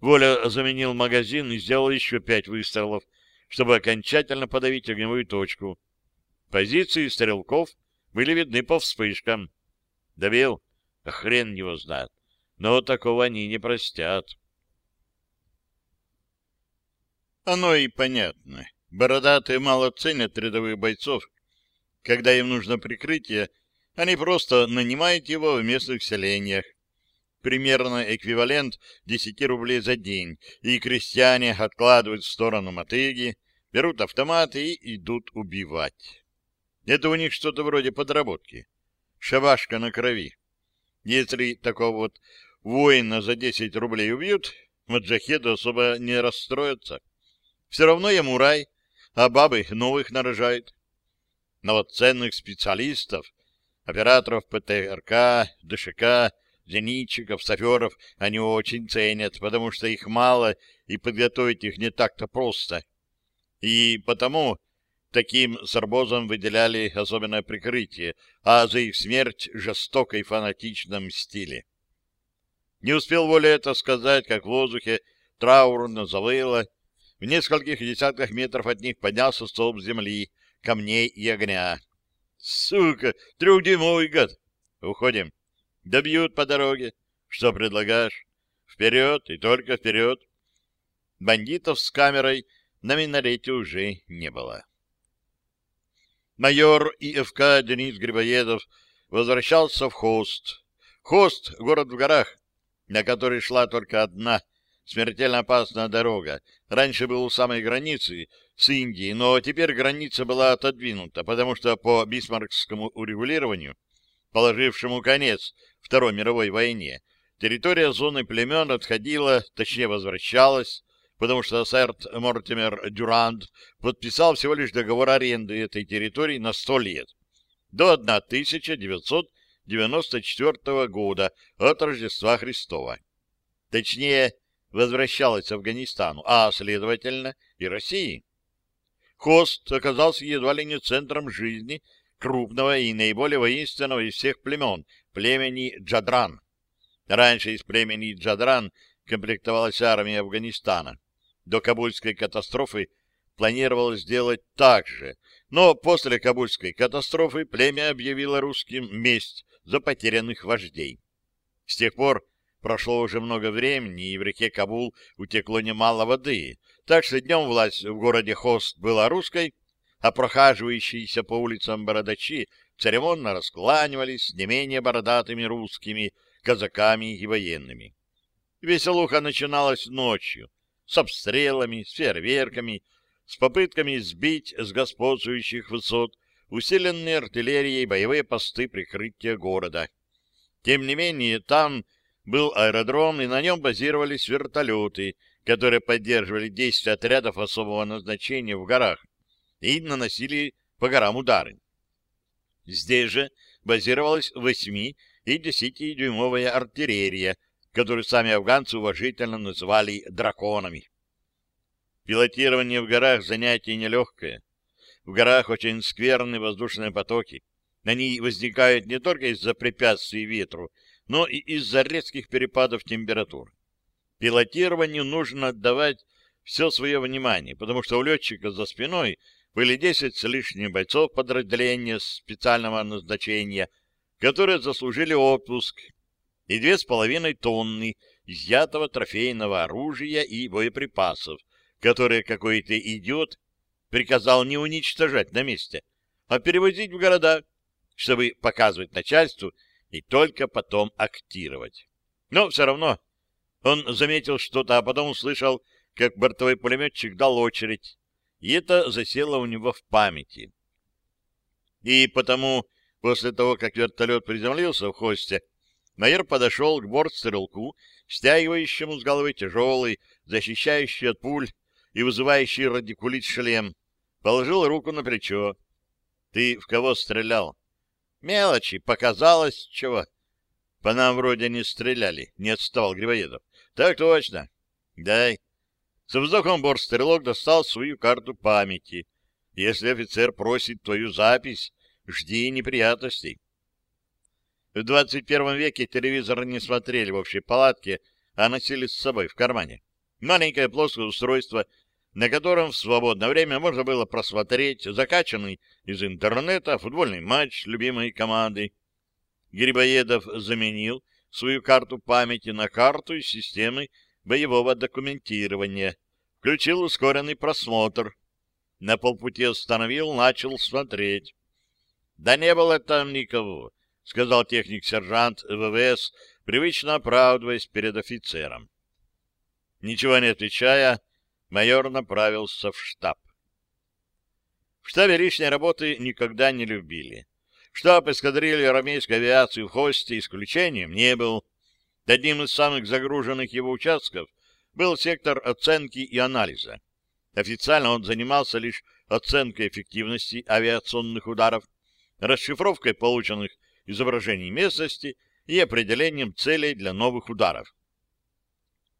Воля заменил магазин и сделал еще пять выстрелов, чтобы окончательно подавить огневую точку. Позиции стрелков были видны по вспышкам. Добил? А хрен его знает. Но такого они не простят. Оно и понятно. Бородатые мало ценят рядовых бойцов. Когда им нужно прикрытие, они просто нанимают его в местных селениях. Примерно эквивалент 10 рублей за день, и крестьяне откладывают в сторону мотыги, берут автоматы и идут убивать. Это у них что-то вроде подработки. Шабашка на крови. Если такого вот воина за 10 рублей убьют, маджахеды особо не расстроятся. Все равно ему рай, а бабы новых нарожают. Но вот ценных специалистов Операторов ПТРК, ДШК, зенитчиков, саперов они очень ценят, потому что их мало, и подготовить их не так-то просто. И потому таким сарбозам выделяли особенное прикрытие, а за их смерть жестоко и фанатично. Не успел Воля это сказать, как в воздухе траурно завыло. В нескольких десятках метров от них поднялся столб земли, камней и огня. Сука, трехдюймовый гад. Уходим. Добьют по дороге. Что предлагаешь? Вперед и только вперед. Бандитов с камерой на минарете уже не было. Майор ИФК Денис Грибоедов возвращался в Хост. Хост — город в горах, на который шла только одна смертельно опасная дорога. Раньше был у самой границы с Индией, но теперь граница была отодвинута, потому что по бисмаркскому урегулированию, положившему конец Второй мировой войне, территория зоны племен отходила, точнее возвращалась, потому что сэр Мортимер Дюранд подписал всего лишь договор аренды этой территории на сто лет, до 1994 года от Рождества Христова. Точнее, возвращалась Афганистану, а, следовательно, и России. Хост оказался едва ли не центром жизни крупного и наиболее воинственного из всех племен, племени Джадран. Раньше из племени Джадран комплектовалась армия Афганистана. До Кабульской катастрофы планировалось сделать так же, но после Кабульской катастрофы племя объявило русским месть за потерянных вождей. С тех пор Прошло уже много времени, и в реке Кабул утекло немало воды, так что днем власть в городе Хост была русской, а прохаживающиеся по улицам бородачи церемонно раскланивались не менее бородатыми русскими, казаками и военными. Веселуха начиналась ночью, с обстрелами, с фейерверками, с попытками сбить с господствующих высот усиленные артиллерией боевые посты прикрытия города. Тем не менее, там был аэродром, и на нем базировались вертолеты, которые поддерживали действия отрядов особого назначения в горах и наносили по горам удары. Здесь же базировалась 8- и 10-дюймовая артиллерия, которую сами афганцы уважительно называли драконами. Пилотирование в горах занятие нелегкое. В горах очень скверные воздушные потоки. Они возникают не только из-за препятствий ветру, но и из-за резких перепадов температур. Пилотированию нужно отдавать все свое внимание, потому что у летчика за спиной были 10 с лишним бойцов подразделения специального назначения, которые заслужили отпуск, и две с половиной тонны изъятого трофейного оружия и боеприпасов, которые какой-то идиот приказал не уничтожать на месте, а перевозить в города, чтобы показывать начальству, и только потом актировать. Но все равно он заметил что-то, а потом услышал, как бортовой пулеметчик дал очередь, и это засело у него в памяти. И потому, после того, как вертолет приземлился в хосте, майор подошел к бортстрелку, стягивающему с головы тяжелый, защищающий от пуль и вызывающий радикулит шлем, положил руку на плечо. — Ты в кого стрелял? Мелочи, показалось чего. По нам вроде не стреляли, не отставал Грибоедов. Так точно. Дай. Со вздохом борт-стрелок достал свою карту памяти. Если офицер просит твою запись, жди неприятностей. В 21 веке телевизор не смотрели в общей палатке, а носили с собой в кармане. Маленькое плоское устройство, на котором в свободное время можно было просмотреть закачанный из интернета футбольный матч любимой команды. Грибоедов заменил свою карту памяти на карту из системы боевого документирования, включил ускоренный просмотр. На полпути остановил, начал смотреть. Да не было там никого. — сказал техник-сержант ВВС, привычно оправдываясь перед офицером. Ничего не отвечая, майор направился в штаб. В штабе лишней работы никогда не любили. Штаб эскадрильи армейской авиации в Хосте исключением не был. Одним из самых загруженных его участков был сектор оценки и анализа. Официально он занимался лишь оценкой эффективности авиационных ударов, расшифровкой полученных изображений местности и определением целей для новых ударов.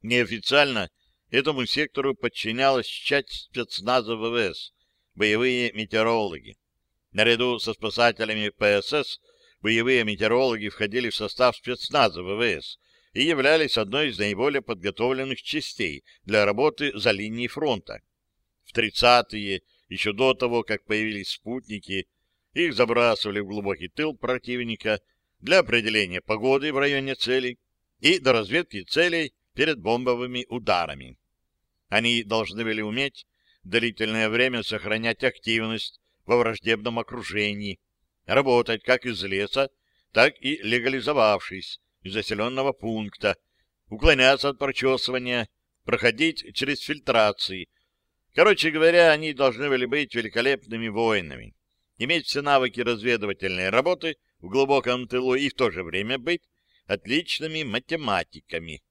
Неофициально этому сектору подчинялась часть спецназа ВВС, боевые метеорологи. Наряду со спасателями ПСС боевые метеорологи входили в состав спецназа ВВС и являлись одной из наиболее подготовленных частей для работы за линией фронта. В 30-е, еще до того, как появились спутники, их забрасывали в глубокий тыл противника для определения погоды в районе целей и до разведки целей перед бомбовыми ударами. Они должны были уметь длительное время сохранять активность во враждебном окружении, работать как из леса, так и легализовавшись из заселенного пункта, уклоняться от прочесывания, проходить через фильтрации. Короче говоря, они должны были быть великолепными воинами иметь все навыки разведывательной работы в глубоком тылу и в то же время быть отличными математиками,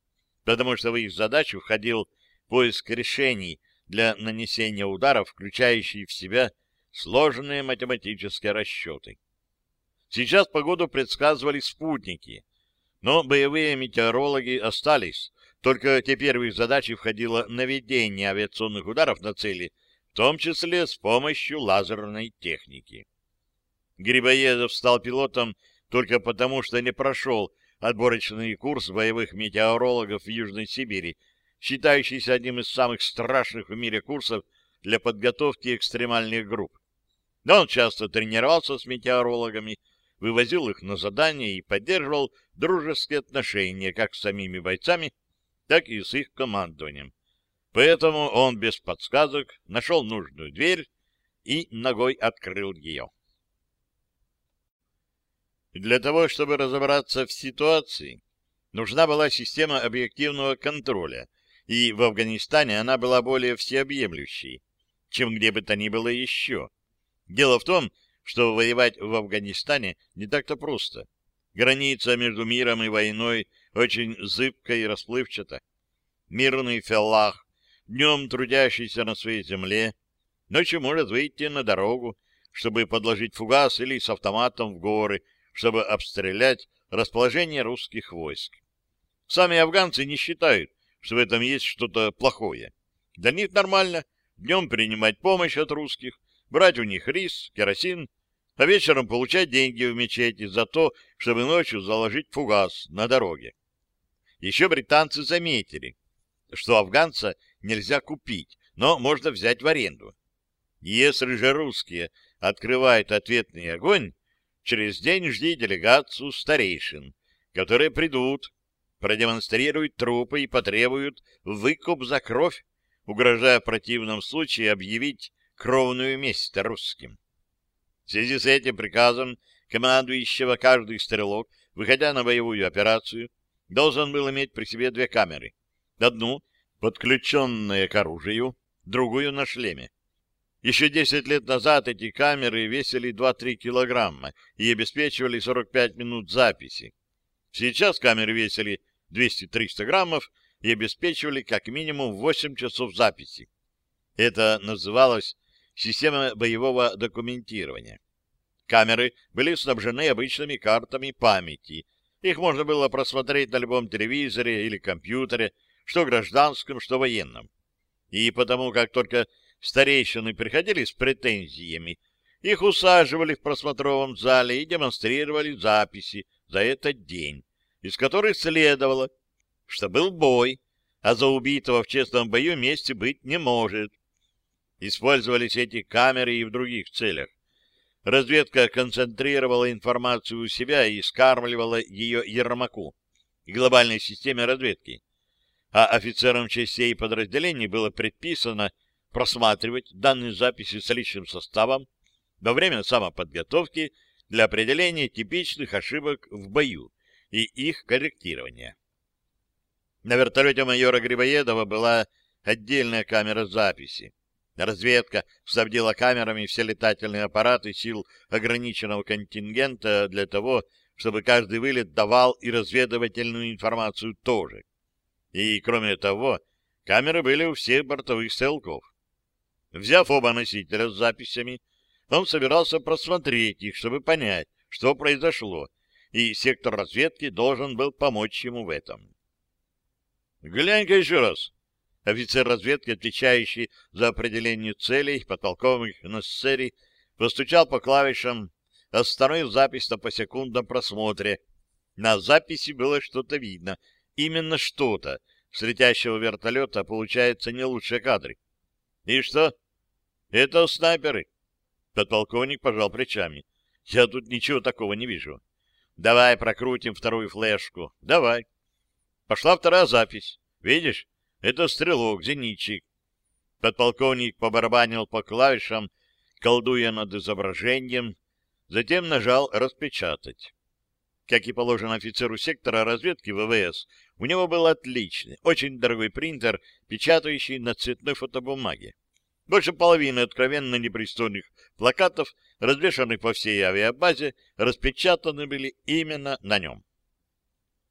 потому что в их задачу входил поиск решений для нанесения ударов, включающие в себя сложные математические расчеты. Сейчас погоду предсказывали спутники, но боевые метеорологи остались, только теперь в их задачи входило наведение авиационных ударов на цели – в том числе с помощью лазерной техники. Грибоедов стал пилотом только потому, что не прошел отборочный курс боевых метеорологов в Южной Сибири, считающийся одним из самых страшных в мире курсов для подготовки экстремальных групп. Но он часто тренировался с метеорологами, вывозил их на задания и поддерживал дружеские отношения как с самими бойцами, так и с их командованием. Поэтому он без подсказок нашел нужную дверь и ногой открыл ее. Для того, чтобы разобраться в ситуации, нужна была система объективного контроля, и в Афганистане она была более всеобъемлющей, чем где бы то ни было еще. Дело в том, что воевать в Афганистане не так-то просто. Граница между миром и войной очень зыбкая и расплывчата. Мирный феллах днем трудящийся на своей земле, ночью может выйти на дорогу, чтобы подложить фугас или с автоматом в горы, чтобы обстрелять расположение русских войск. Сами афганцы не считают, что в этом есть что-то плохое. Для них нормально днем принимать помощь от русских, брать у них рис, керосин, а вечером получать деньги в мечети за то, чтобы ночью заложить фугас на дороге. Еще британцы заметили, что афганца нельзя купить, но можно взять в аренду. Если же русские открывают ответный огонь, через день жди делегацию старейшин, которые придут, продемонстрируют трупы и потребуют выкуп за кровь, угрожая в противном случае объявить кровную месть русским. В связи с этим приказом командующего каждый стрелок, выходя на боевую операцию, должен был иметь при себе две камеры. Одну подключенные к оружию, другую на шлеме. Еще 10 лет назад эти камеры весили 2-3 килограмма и обеспечивали 45 минут записи. Сейчас камеры весили 200-300 граммов и обеспечивали как минимум 8 часов записи. Это называлось система боевого документирования. Камеры были снабжены обычными картами памяти. Их можно было просмотреть на любом телевизоре или компьютере, что гражданском, что военном. И потому как только старейшины приходили с претензиями, их усаживали в просмотровом зале и демонстрировали записи за этот день, из которых следовало, что был бой, а за убитого в честном бою месте быть не может. Использовались эти камеры и в других целях. Разведка концентрировала информацию у себя и скармливала ее Ермаку, глобальной системе разведки. А офицерам частей и подразделений было предписано просматривать данные записи с личным составом во время самоподготовки для определения типичных ошибок в бою и их корректирования. На вертолете майора Грибоедова была отдельная камера записи. Разведка снабдила камерами все летательные аппараты сил ограниченного контингента для того, чтобы каждый вылет давал и разведывательную информацию тоже. И, кроме того, камеры были у всех бортовых стрелков. Взяв оба носителя с записями, он собирался просмотреть их, чтобы понять, что произошло, и сектор разведки должен был помочь ему в этом. «Глянь-ка еще раз», Офицер разведки, отвечающий за определение целей, подполковник Нассери, постучал по клавишам, остановил запись на посекундном просмотре. На записи было что-то видно. Именно что-то. С летящего вертолета получается не лучшие кадры. И что? Это снайперы. Подполковник пожал плечами. Я тут ничего такого не вижу. Давай прокрутим вторую флешку. Давай. Пошла вторая запись. Видишь? Это стрелок, зенитчик. Подполковник побарабанил по клавишам, колдуя над изображением, затем нажал «Распечатать». Как и положено офицеру сектора разведки ВВС, у него был отличный, очень дорогой принтер, печатающий на цветной фотобумаге. Больше половины откровенно непристойных плакатов, развешанных по всей авиабазе, распечатаны были именно на нем.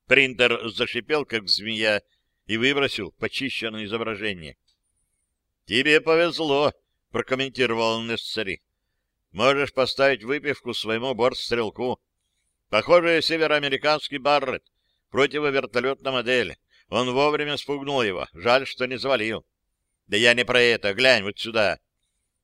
Принтер зашипел, как змея, и выбросил почищенное изображение. — Тебе повезло, — прокомментировал Нессери. — Можешь поставить выпивку своему бортстрелку. Похоже, североамериканский Барретт, противовертолетная модель. Он вовремя спугнул его. Жаль, что не завалил. Да я не про это. Глянь вот сюда.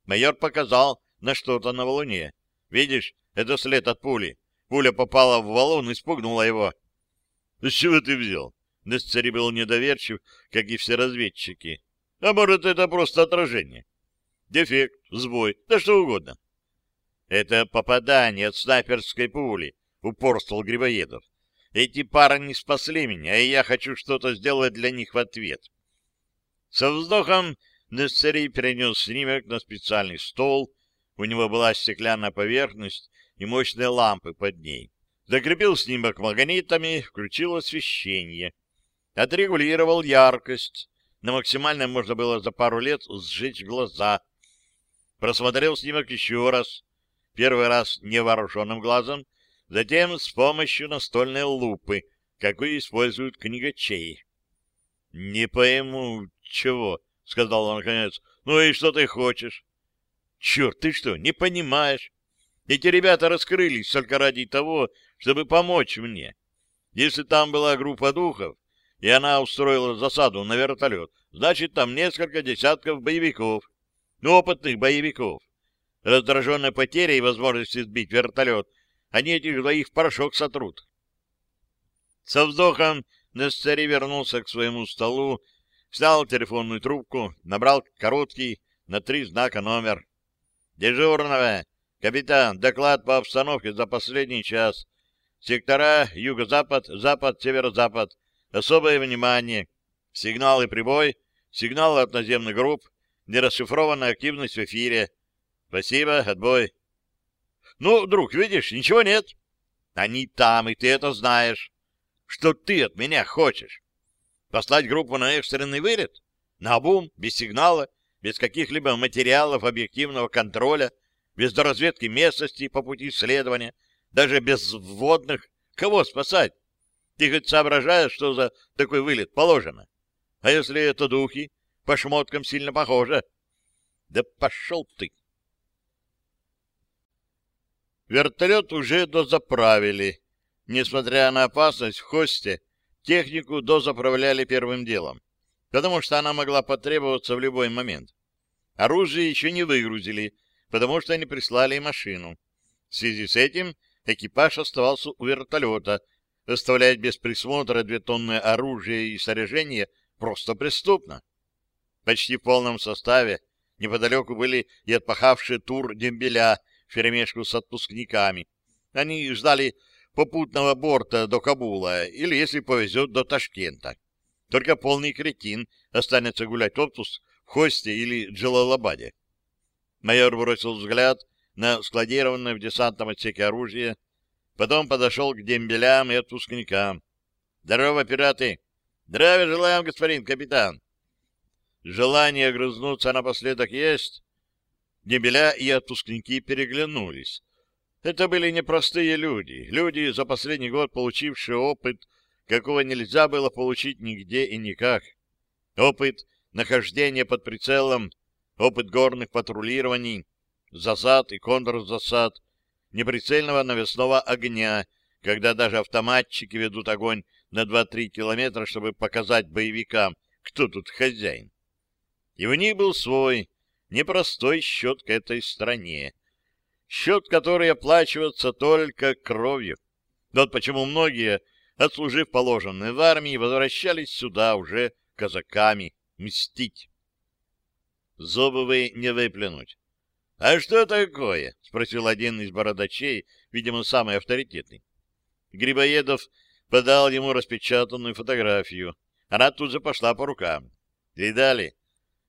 Майор показал на что-то на валуне. Видишь, это след от пули. Пуля попала в валун и спугнула его. — С чего ты взял? Несцери был недоверчив, как и все разведчики. А может, это просто отражение? Дефект, сбой, да что угодно. Это попадание от снайперской пули, упорствовал Грибоедов. Эти парни спасли меня, и я хочу что-то сделать для них в ответ. Со вздохом Несцери перенес снимок на специальный стол. У него была стеклянная поверхность и мощные лампы под ней. Закрепил снимок магнитами, включил освещение. Отрегулировал яркость. На максимальном можно было за пару лет сжечь глаза. Просмотрел снимок еще раз. Первый раз невооруженным глазом, затем с помощью настольной лупы, какую используют книгачей. — Не пойму, чего, — сказал он наконец. — Ну и что ты хочешь? — Черт, ты что, не понимаешь? Эти ребята раскрылись только ради того, чтобы помочь мне. Если там была группа духов, и она устроила засаду на вертолет, значит, там несколько десятков боевиков, ну, опытных боевиков. Раздраженной потерей возможности сбить вертолет, они этих двоих в порошок сотрут. Со вздохом Несцери вернулся к своему столу, снял телефонную трубку, набрал короткий на три знака номер. «Дежурного! Капитан, доклад по обстановке за последний час. Сектора юго-запад, запад, северо-запад. Особое внимание. Сигналы прибой, сигналы от наземных групп, нерасшифрованная активность в эфире. Спасибо, отбой. Ну, друг, видишь, ничего нет. Они там, и ты это знаешь. Что ты от меня хочешь? Послать группу на экстренный вылет? На обум, без сигнала, без каких-либо материалов объективного контроля, без доразведки местности по пути исследования, даже без вводных. Кого спасать? Ты хоть соображаешь, что за такой вылет положено? А если это духи? По шмоткам сильно похоже. Да пошел ты! Вертолет уже дозаправили. Несмотря на опасность в хосте, технику дозаправляли первым делом. потому что она могла потребоваться в любой момент. Оружие еще не выгрузили, потому что они прислали машину. В связи с этим экипаж оставался у вертолета. Оставлять без присмотра две тонны оружия и снаряжения просто преступно. Почти в полном составе неподалеку были и отпахавшие тур дембеля вперемешку с отпускниками. Они ждали попутного борта до Кабула или, если повезет, до Ташкента. Только полный кретин останется гулять отпуск в Хосте или Джалалабаде. Майор бросил взгляд на складированное в десантном отсеке оружие, потом подошел к дембелям и отпускникам. — Здорово, пираты! — Здравия желаем, господин капитан! Желание огрызнуться напоследок есть? Дембеля и отпускники переглянулись. Это были непростые люди, люди, за последний год получившие опыт, какого нельзя было получить нигде и никак. Опыт нахождения под прицелом, опыт горных патрулирований, засад и контрзасад, неприцельного навесного огня, когда даже автоматчики ведут огонь на 2-3 километра, чтобы показать боевикам, кто тут хозяин. И у них был свой, непростой счет к этой стране. Счет, который оплачивается только кровью. Вот почему многие, отслужив положенные в армии, возвращались сюда уже казаками мстить. Зубы не выплюнуть. — А что такое? — спросил один из бородачей, видимо, самый авторитетный. Грибоедов подал ему распечатанную фотографию. Она тут же пошла по рукам. Видали?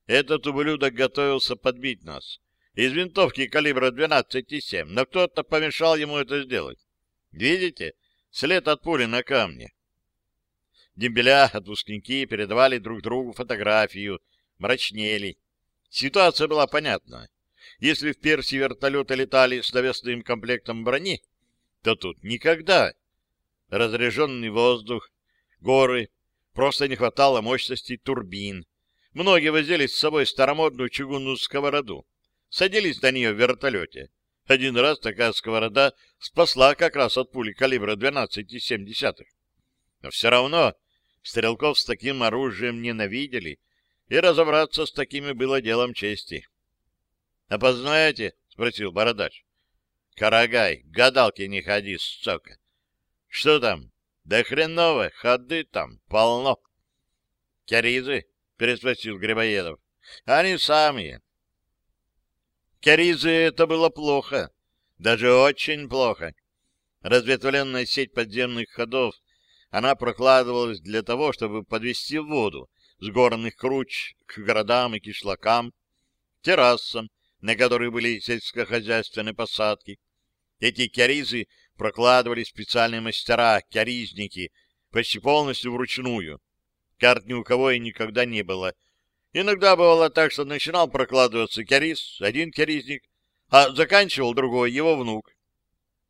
Этот ублюдок готовился подбить нас. Из винтовки калибра 12,7, но кто-то помешал ему это сделать. Видите? След от пули на камне. Дембеля, отпускники передавали друг другу фотографию, мрачнели. Ситуация была понятна. Если в Персии вертолеты летали с навесным комплектом брони, то тут никогда. Разряженный воздух, горы, просто не хватало мощности турбин. Многие возили с собой старомодную чугунную сковороду. Садились на нее в вертолете. Один раз такая сковорода спасла как раз от пули калибра 12,7. Но все равно стрелков с таким оружием ненавидели, и разобраться с такими было делом чести. «Опознаете?» — спросил бородач. «Карагай, гадалки не ходи, сука!» «Что там?» «Да хреново, ходы там полно!» «Киризы?» — переспросил Грибоедов. «Они самые». Киризы это было плохо, даже очень плохо. Разветвленная сеть подземных ходов, она прокладывалась для того, чтобы подвести воду с горных круч к городам и кишлакам, террасам, на которых были сельскохозяйственные посадки. Эти кяризы прокладывали специальные мастера, кяризники, почти полностью вручную. Карт ни у кого и никогда не было. Иногда бывало так, что начинал прокладываться кяриз, один кяризник, а заканчивал другой, его внук.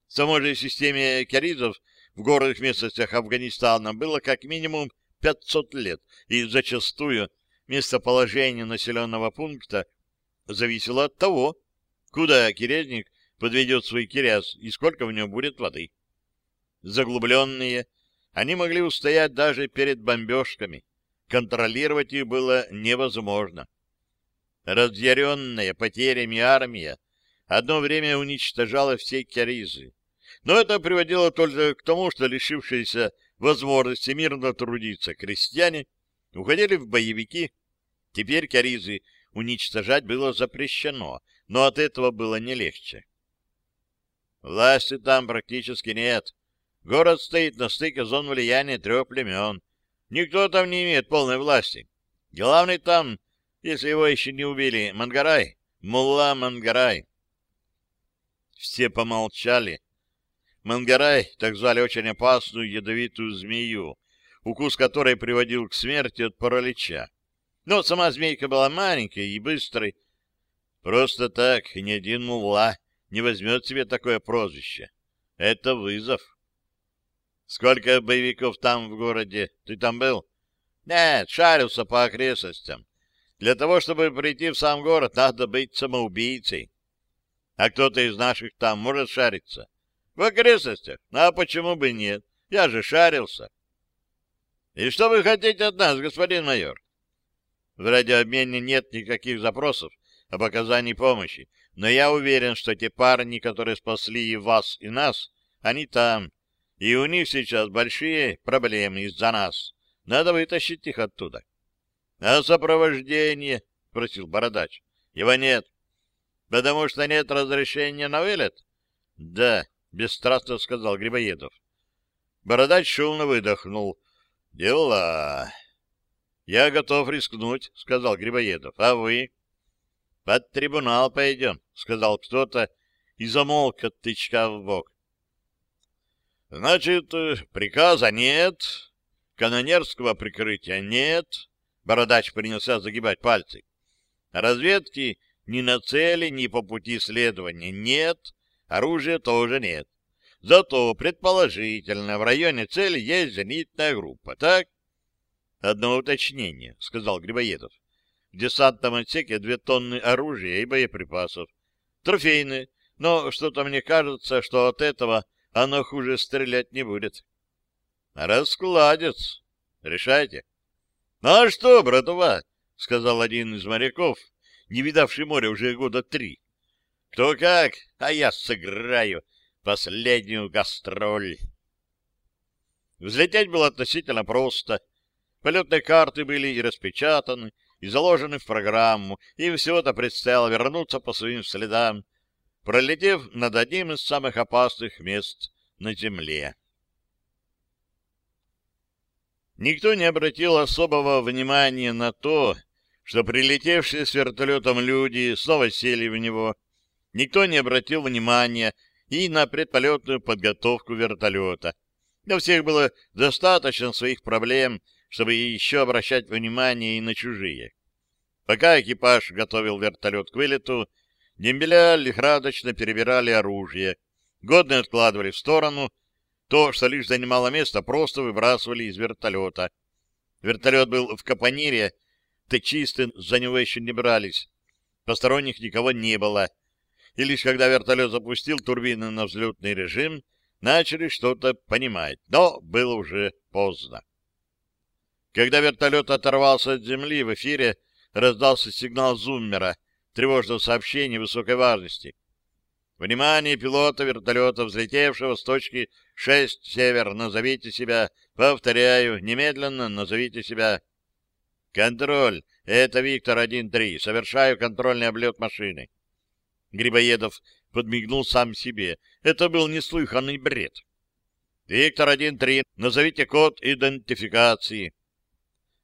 В самой же системе кяризов в горных местностях Афганистана было как минимум 500 лет, и зачастую местоположение населенного пункта зависело от того, куда кирезник подведет свой киряз и сколько в нем будет воды. Заглубленные, они могли устоять даже перед бомбежками. Контролировать их было невозможно. Разъяренная потерями армия одно время уничтожала все киризы. Но это приводило только к тому, что лишившиеся возможности мирно трудиться крестьяне уходили в боевики. Теперь киризы уничтожать было запрещено, но от этого было не легче. Власти там практически нет. Город стоит на стыке зон влияния трех племен. Никто там не имеет полной власти. Главный там, если его еще не убили, Мангарай, Мулла Мангарай. Все помолчали. Мангарай, так звали очень опасную ядовитую змею, укус которой приводил к смерти от паралича. Но сама змейка была маленькой и быстрой. Просто так ни один мулла не возьмет себе такое прозвище. Это вызов. Сколько боевиков там в городе? Ты там был? Нет, шарился по окрестностям. Для того, чтобы прийти в сам город, надо быть самоубийцей. А кто-то из наших там может шариться? В окрестностях? А почему бы нет? Я же шарился. И что вы хотите от нас, господин майор? В радиообмене нет никаких запросов об оказании помощи, но я уверен, что те парни, которые спасли и вас, и нас, они там, и у них сейчас большие проблемы из-за нас. Надо вытащить их оттуда. — А сопровождение? — просил Бородач. — Его нет. — Потому что нет разрешения на вылет? — Да, — бесстрастно сказал Грибоедов. Бородач шумно выдохнул. — Дела. — Я готов рискнуть, — сказал Грибоедов. — А вы? — Под трибунал пойдем, — сказал кто-то и замолк от тычка в бок. — Значит, приказа нет, канонерского прикрытия нет. Бородач принялся загибать пальцы. Разведки ни на цели, ни по пути следования нет, оружия тоже нет. Зато, предположительно, в районе цели есть зенитная группа, так? — Одно уточнение, — сказал Грибоедов. В десантном отсеке две тонны оружия и боеприпасов. Трофейные, но что-то мне кажется, что от этого оно хуже стрелять не будет. — Раскладец. Решайте. — Ну а что, братва, — сказал один из моряков, не видавший моря уже года три. — Кто как, а я сыграю последнюю гастроль. Взлететь было относительно просто. Полетные карты были и распечатаны, и заложены в программу, и всего-то предстояло вернуться по своим следам, пролетев над одним из самых опасных мест на Земле. Никто не обратил особого внимания на то, что прилетевшие с вертолетом люди снова сели в него. Никто не обратил внимания и на предполетную подготовку вертолета. У всех было достаточно своих проблем, чтобы еще обращать внимание и на чужие. Пока экипаж готовил вертолет к вылету, дембеля лихрадочно перебирали оружие, годные откладывали в сторону, то, что лишь занимало место, просто выбрасывали из вертолета. Вертолет был в капонире, течисты за него еще не брались. Посторонних никого не было и лишь когда вертолет запустил турбины на взлетный режим, начали что-то понимать, но было уже поздно. Когда вертолет оторвался от земли, в эфире раздался сигнал зуммера, тревожного сообщения высокой важности. Внимание пилота вертолета, взлетевшего с точки 6 север, назовите себя. Повторяю, немедленно назовите себя. Контроль. Это Виктор 1-3. Совершаю контрольный облет машины. Грибоедов подмигнул сам себе. Это был неслыханный бред. «Виктор 1-3, назовите код идентификации».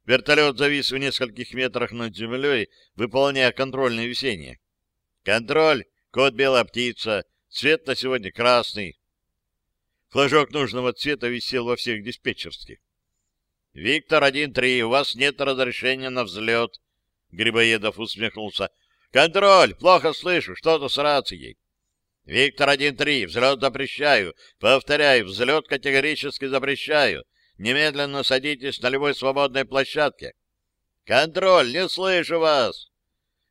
Вертолет завис в нескольких метрах над землей, выполняя контрольное висение. «Контроль, код белая птица, цвет на сегодня красный». Флажок нужного цвета висел во всех диспетчерских. «Виктор 1-3, у вас нет разрешения на взлет». Грибоедов усмехнулся. «Контроль! Плохо слышу. Что-то с рацией». «Виктор 1-3, взлет запрещаю. Повторяю, взлет категорически запрещаю. Немедленно садитесь на любой свободной площадке». «Контроль! Не слышу вас!»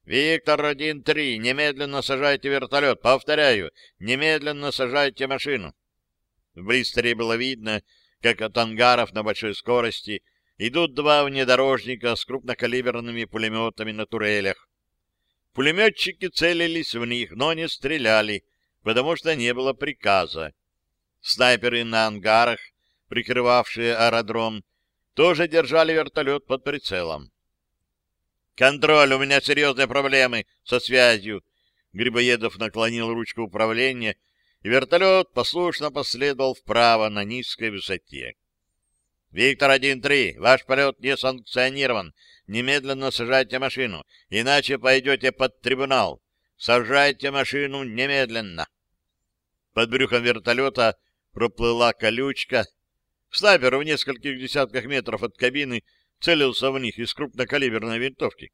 «Виктор 1-3, немедленно сажайте вертолет. Повторяю, немедленно сажайте машину». В блистере было видно, как от ангаров на большой скорости идут два внедорожника с крупнокалиберными пулеметами на турелях. Пулеметчики целились в них, но не стреляли, потому что не было приказа. Снайперы на ангарах, прикрывавшие аэродром, тоже держали вертолет под прицелом. «Контроль, у меня серьезные проблемы со связью!» Грибоедов наклонил ручку управления, и вертолет послушно последовал вправо на низкой высоте. «Виктор 1-3, ваш полет не санкционирован. Немедленно сажайте машину, иначе пойдете под трибунал. Сажайте машину немедленно. Под брюхом вертолета проплыла колючка. Снайпер в нескольких десятках метров от кабины целился в них из крупнокалиберной винтовки.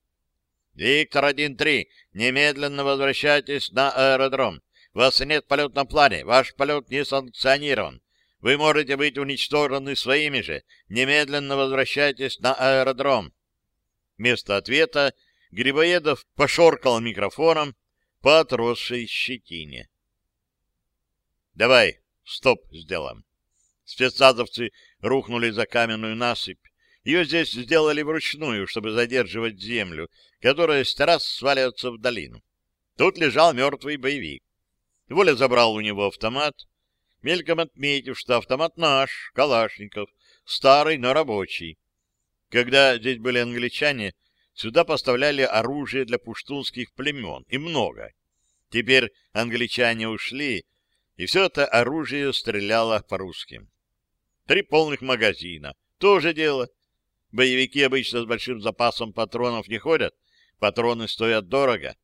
«Виктор 1-3, немедленно возвращайтесь на аэродром. Вас нет в полетном плане, ваш полет не санкционирован. Вы можете быть уничтожены своими же. Немедленно возвращайтесь на аэродром». Вместо ответа Грибоедов пошоркал микрофоном по отросшей щетине. «Давай, стоп сделаем». Спецназовцы рухнули за каменную насыпь, Ее здесь сделали вручную, чтобы задерживать землю, которая с террас сваливается в долину. Тут лежал мертвый боевик. Воля забрал у него автомат, мельком отметив, что автомат наш, Калашников, старый, но рабочий. Когда здесь были англичане, сюда поставляли оружие для пуштунских племен, и много. Теперь англичане ушли, и все это оружие стреляло по-русски. Три полных магазина. Тоже дело. Боевики обычно с большим запасом патронов не ходят. Патроны стоят дорого.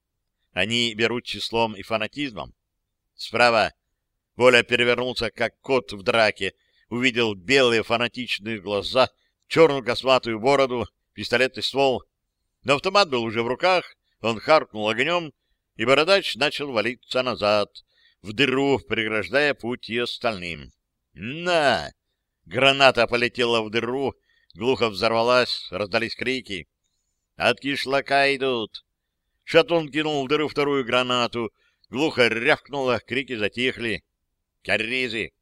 Они берут числом и фанатизмом. Справа. Воля перевернулся, как кот в драке, увидел белые фанатичные глаза, черную косматую бороду, пистолетный ствол. Но автомат был уже в руках, он харкнул огнем, и бородач начал валиться назад, в дыру, преграждая путь и остальным. «На!» Граната полетела в дыру, глухо взорвалась, раздались крики. «От кишлака идут!» Шатун кинул в дыру вторую гранату, глухо рявкнуло, крики затихли. «Карризы!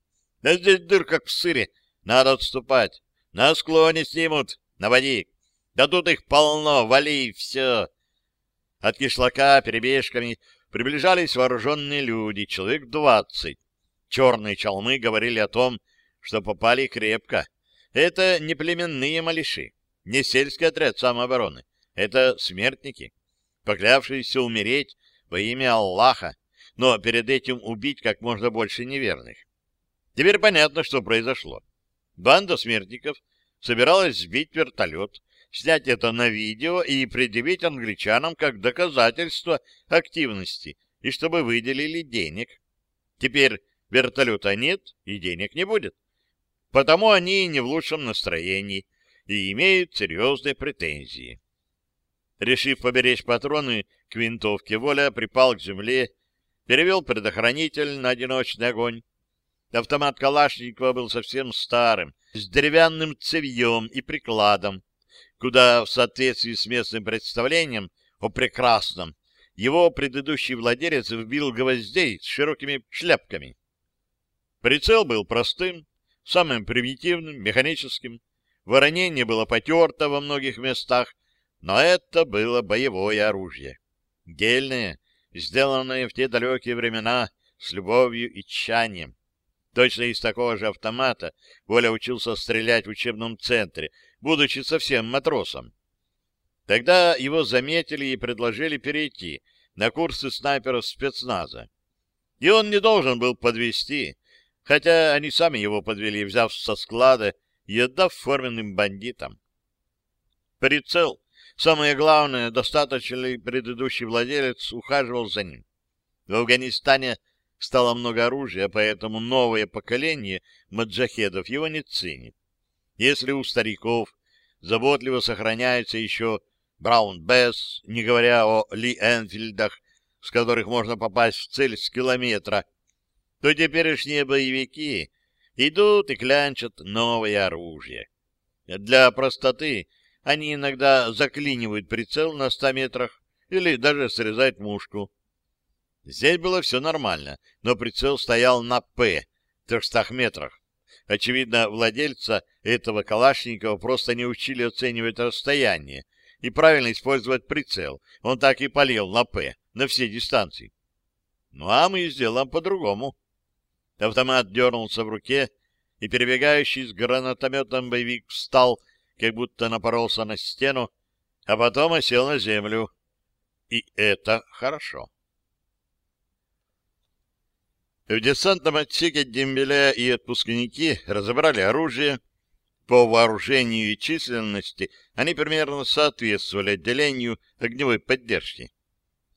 Да здесь дыр, как в сыре! Надо отступать! На склоне снимут! Наводи! Да тут их полно! Вали, все!» От кишлака перебежками приближались вооруженные люди, человек двадцать. Черные чалмы говорили о том, что попали крепко. Это не племенные малыши, не сельский отряд самообороны. Это смертники, поклявшиеся умереть во имя Аллаха, но перед этим убить как можно больше неверных. Теперь понятно, что произошло. Банда смертников собиралась сбить вертолет, снять это на видео и предъявить англичанам как доказательство активности, и чтобы выделили денег. Теперь вертолета нет и денег не будет. Потому они не в лучшем настроении и имеют серьезные претензии. Решив поберечь патроны к винтовке, Воля припал к земле, перевел предохранитель на одиночный огонь. Автомат Калашникова был совсем старым, с деревянным цевьем и прикладом, куда, в соответствии с местным представлением о прекрасном, его предыдущий владелец вбил гвоздей с широкими шляпками. Прицел был простым, самым примитивным, механическим. Воронение было потерто во многих местах, но это было боевое оружие. Дельное, сделанное в те далекие времена с любовью и тщанием. Точно из такого же автомата Воля учился стрелять в учебном центре, будучи совсем матросом. Тогда его заметили и предложили перейти на курсы снайперов спецназа. И он не должен был подвести, хотя они сами его подвели, взяв со склада и отдав форменным бандитам. Прицел. Самое главное, достаточно ли предыдущий владелец ухаживал за ним. В Афганистане стало много оружия, поэтому новое поколение маджахедов его не ценит. Если у стариков заботливо сохраняется еще Браун Бесс, не говоря о Ли Энфилдах, с которых можно попасть в цель с километра, то теперешние боевики идут и клянчат новое оружие. Для простоты они иногда заклинивают прицел на 100 метрах или даже срезают мушку. Здесь было все нормально, но прицел стоял на «П» в 300 метрах. Очевидно, владельца этого Калашникова просто не учили оценивать расстояние и правильно использовать прицел. Он так и полил на «П» на все дистанции. Ну а мы сделаем по-другому. Автомат дернулся в руке, и перебегающий с гранатометом боевик встал, как будто напоролся на стену, а потом осел на землю. И это хорошо. В десантном отсеке дембеля и отпускники разобрали оружие. По вооружению и численности они примерно соответствовали отделению огневой поддержки.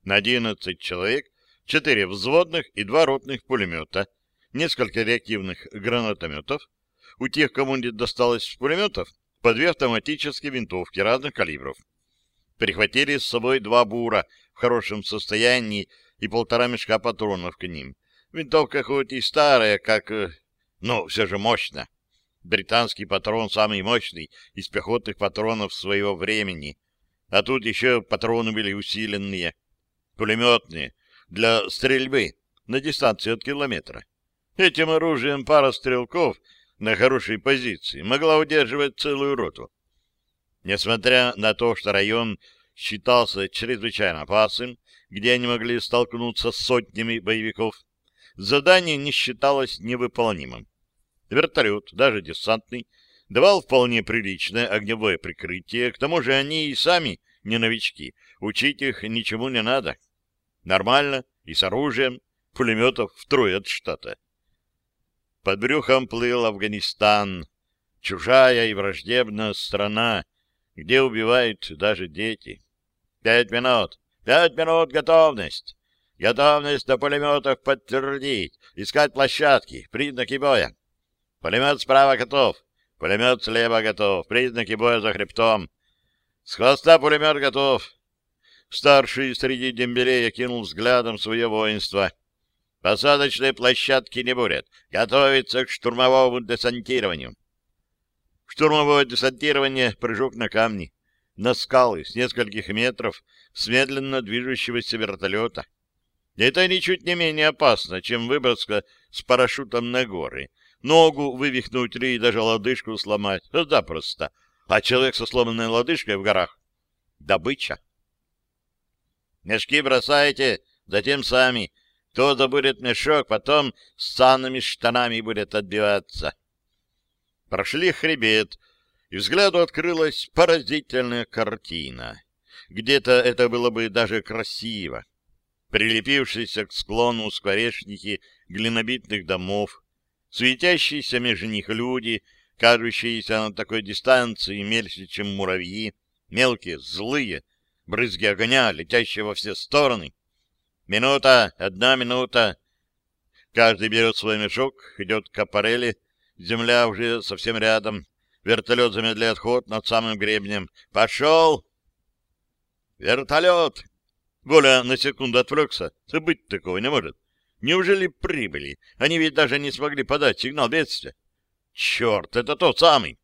На 11 человек, 4 взводных и 2 ротных пулемета, несколько реактивных гранатометов. У тех, кому не досталось пулеметов, по две автоматические винтовки разных калибров. Прихватили с собой два бура в хорошем состоянии и полтора мешка патронов к ним — Винтовка хоть и старая, как... Э, но все же мощно. Британский патрон самый мощный из пехотных патронов своего времени. А тут еще патроны были усиленные. Пулеметные. Для стрельбы на дистанции от километра. Этим оружием пара стрелков на хорошей позиции могла удерживать целую роту. Несмотря на то, что район считался чрезвычайно опасным, где они могли столкнуться с сотнями боевиков, задание не считалось невыполнимым. Вертолет, даже десантный, давал вполне приличное огневое прикрытие, к тому же они и сами не новички, учить их ничему не надо. Нормально, и с оружием, пулеметов втрое от штата. Под брюхом плыл Афганистан, чужая и враждебная страна, где убивают даже дети. Пять минут! Пять минут готовность! Готовность до пулеметов подтвердить, искать площадки, признаки боя. Пулемет справа готов, пулемет слева готов, признаки боя за хребтом. С хвоста пулемет готов. Старший среди дембелей окинул взглядом свое воинство. Посадочной площадки не будет. Готовится к штурмовому десантированию. Штурмовое десантирование — прыжок на камни, на скалы с нескольких метров с медленно движущегося вертолета. Это ничуть не менее опасно, чем выброска с парашютом на горы. Ногу вывихнуть или даже лодыжку сломать. Запросто. А человек со сломанной лодыжкой в горах — добыча. Мешки бросайте, затем сами. Кто забудет мешок, потом с санными штанами будет отбиваться. Прошли хребет, и взгляду открылась поразительная картина. Где-то это было бы даже красиво. Прилепившиеся к склону скворечники глинобитных домов, светящиеся между них люди, кажущиеся на такой дистанции мельче, чем муравьи, мелкие, злые, брызги огня, летящие во все стороны. Минута, одна минута. Каждый берет свой мешок, идет к аппарели, земля уже совсем рядом. Вертолет замедляет ход над самым гребнем. Пошел! Вертолет! Голя на секунду отвлекся. Быть такого не может. Неужели прибыли? Они ведь даже не смогли подать сигнал бедствия. Черт, это тот самый.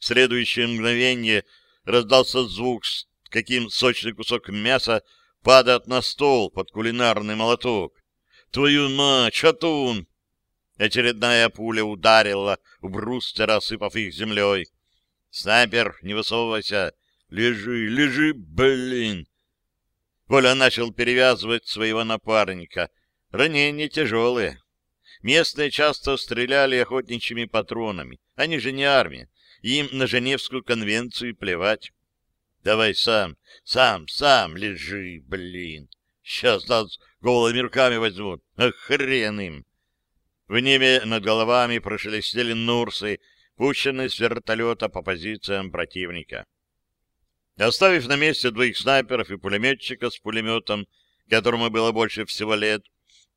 В следующее мгновение раздался звук, каким сочный кусок мяса падает на стол под кулинарный молоток. Твою мать, шатун! Очередная пуля ударила в брустера, осыпав их землей. «Снайпер, не высовывайся! Лежи, лежи, блин!» Коля начал перевязывать своего напарника. Ранения тяжелые. Местные часто стреляли охотничьими патронами. Они же не армия. Им на Женевскую конвенцию плевать. Давай сам, сам, сам лежи, блин. Сейчас нас голыми руками возьмут. А им. В небе над головами прошелестели нурсы, пущенные с вертолета по позициям противника. Оставив на месте двоих снайперов и пулеметчика с пулеметом, которому было больше всего лет,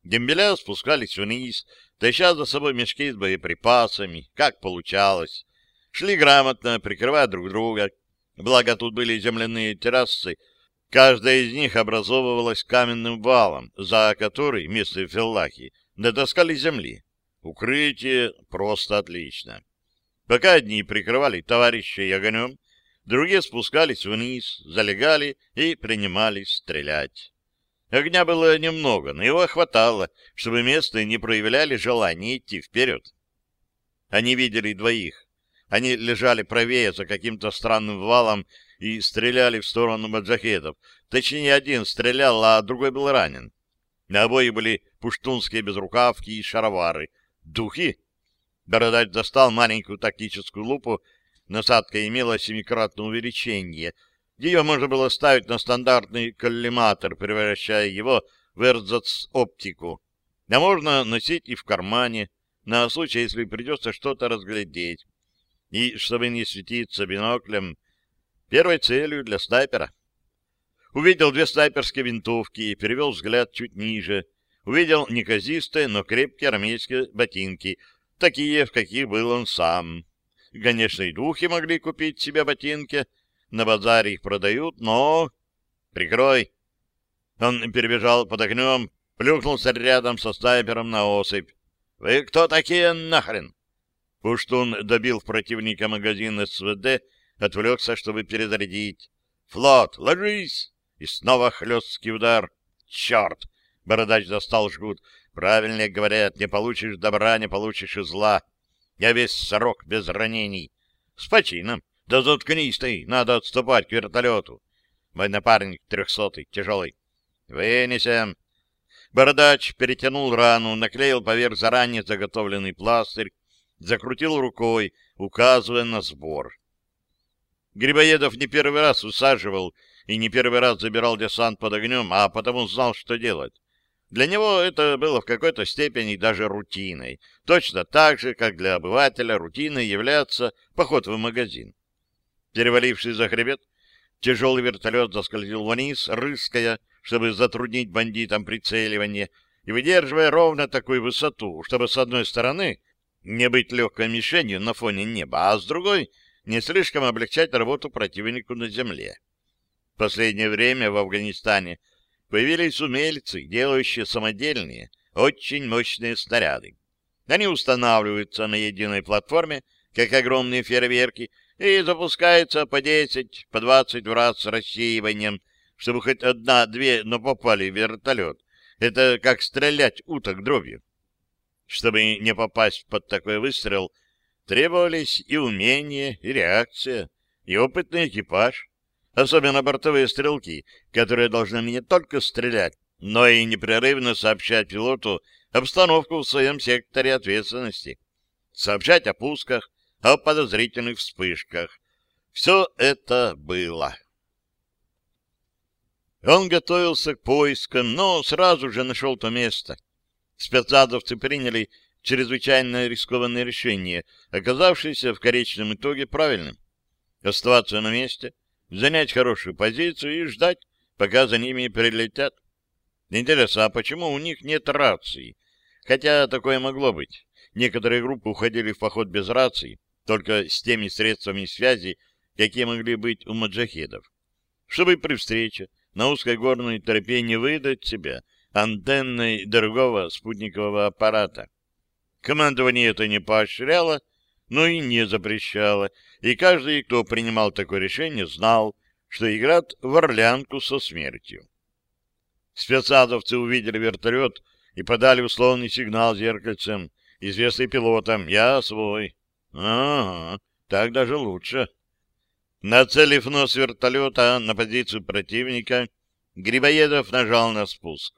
дембеля спускались вниз, таща за собой мешки с боеприпасами, как получалось. Шли грамотно, прикрывая друг друга. Благо тут были земляные террасы, каждая из них образовывалась каменным валом, за который местные феллахи натаскали земли. Укрытие просто отлично. Пока одни прикрывали товарищей огнем, другие спускались вниз, залегали и принимались стрелять. Огня было немного, но его хватало, чтобы местные не проявляли желания идти вперед. Они видели двоих. Они лежали правее за каким-то странным валом и стреляли в сторону маджахедов. Точнее, один стрелял, а другой был ранен. На обоих были пуштунские безрукавки и шаровары. Духи! Бородач достал маленькую тактическую лупу. Насадка имела семикратное увеличение. Ее можно было ставить на стандартный коллиматор, превращая его в эрзац-оптику. А можно носить и в кармане, на случай, если придется что-то разглядеть. И, чтобы не светиться биноклем, первой целью для снайпера. Увидел две снайперские винтовки и перевел взгляд чуть ниже. Увидел неказистые, но крепкие армейские ботинки, такие, в каких был он сам. Конечно, и духи могли купить себе ботинки, на базаре их продают, но... Прикрой! Он перебежал под огнем, плюхнулся рядом со снайпером на осыпь. «Вы кто такие нахрен?» Пуштун добил противника магазин СВД, отвлекся, чтобы перезарядить. «Флот, ложись!» И снова хлесткий удар. «Черт!» — бородач достал жгут. «Правильно говорят, не получишь добра, не получишь и зла. Я весь сорок без ранений. С почином. Да заткнись ты, надо отступать к вертолету. Мой напарник трехсотый, тяжелый. Вынесем. Бородач перетянул рану, наклеил поверх заранее заготовленный пластырь, закрутил рукой, указывая на сбор. Грибоедов не первый раз усаживал и не первый раз забирал десант под огнем, а потому знал, что делать. Для него это было в какой-то степени даже рутиной, точно так же, как для обывателя рутиной является поход в магазин. Перевалившись за хребет, тяжелый вертолет заскользил вниз, рыская, чтобы затруднить бандитам прицеливание, и выдерживая ровно такую высоту, чтобы с одной стороны не быть легкой мишенью на фоне неба, а с другой не слишком облегчать работу противнику на земле. В последнее время в Афганистане появились умельцы, делающие самодельные, очень мощные снаряды. Они устанавливаются на единой платформе, как огромные фейерверки, и запускаются по 10, по 20 раз с рассеиванием, чтобы хоть одна-две, но попали в вертолет. Это как стрелять уток дробью. Чтобы не попасть под такой выстрел, требовались и умение, и реакция, и опытный экипаж, особенно бортовые стрелки, которые должны не только стрелять, но и непрерывно сообщать пилоту обстановку в своем секторе ответственности, сообщать о пусках, о подозрительных вспышках. Все это было. Он готовился к поискам, но сразу же нашел то место. Спецназовцы приняли чрезвычайно рискованное решение, оказавшееся в конечном итоге правильным. Оставаться на месте, занять хорошую позицию и ждать, пока за ними прилетят. Интересно, а почему у них нет рации? Хотя такое могло быть. Некоторые группы уходили в поход без рации, только с теми средствами связи, какие могли быть у маджахедов. Чтобы при встрече на узкой горной тропе не выдать себя антенной другого спутникового аппарата. Командование это не поощряло, но и не запрещало, и каждый, кто принимал такое решение, знал, что играет в орлянку со смертью. Спецназовцы увидели вертолет и подали условный сигнал зеркальцем, известный пилотам «Я свой». Ага, так даже лучше. Нацелив нос вертолета на позицию противника, Грибоедов нажал на спуск.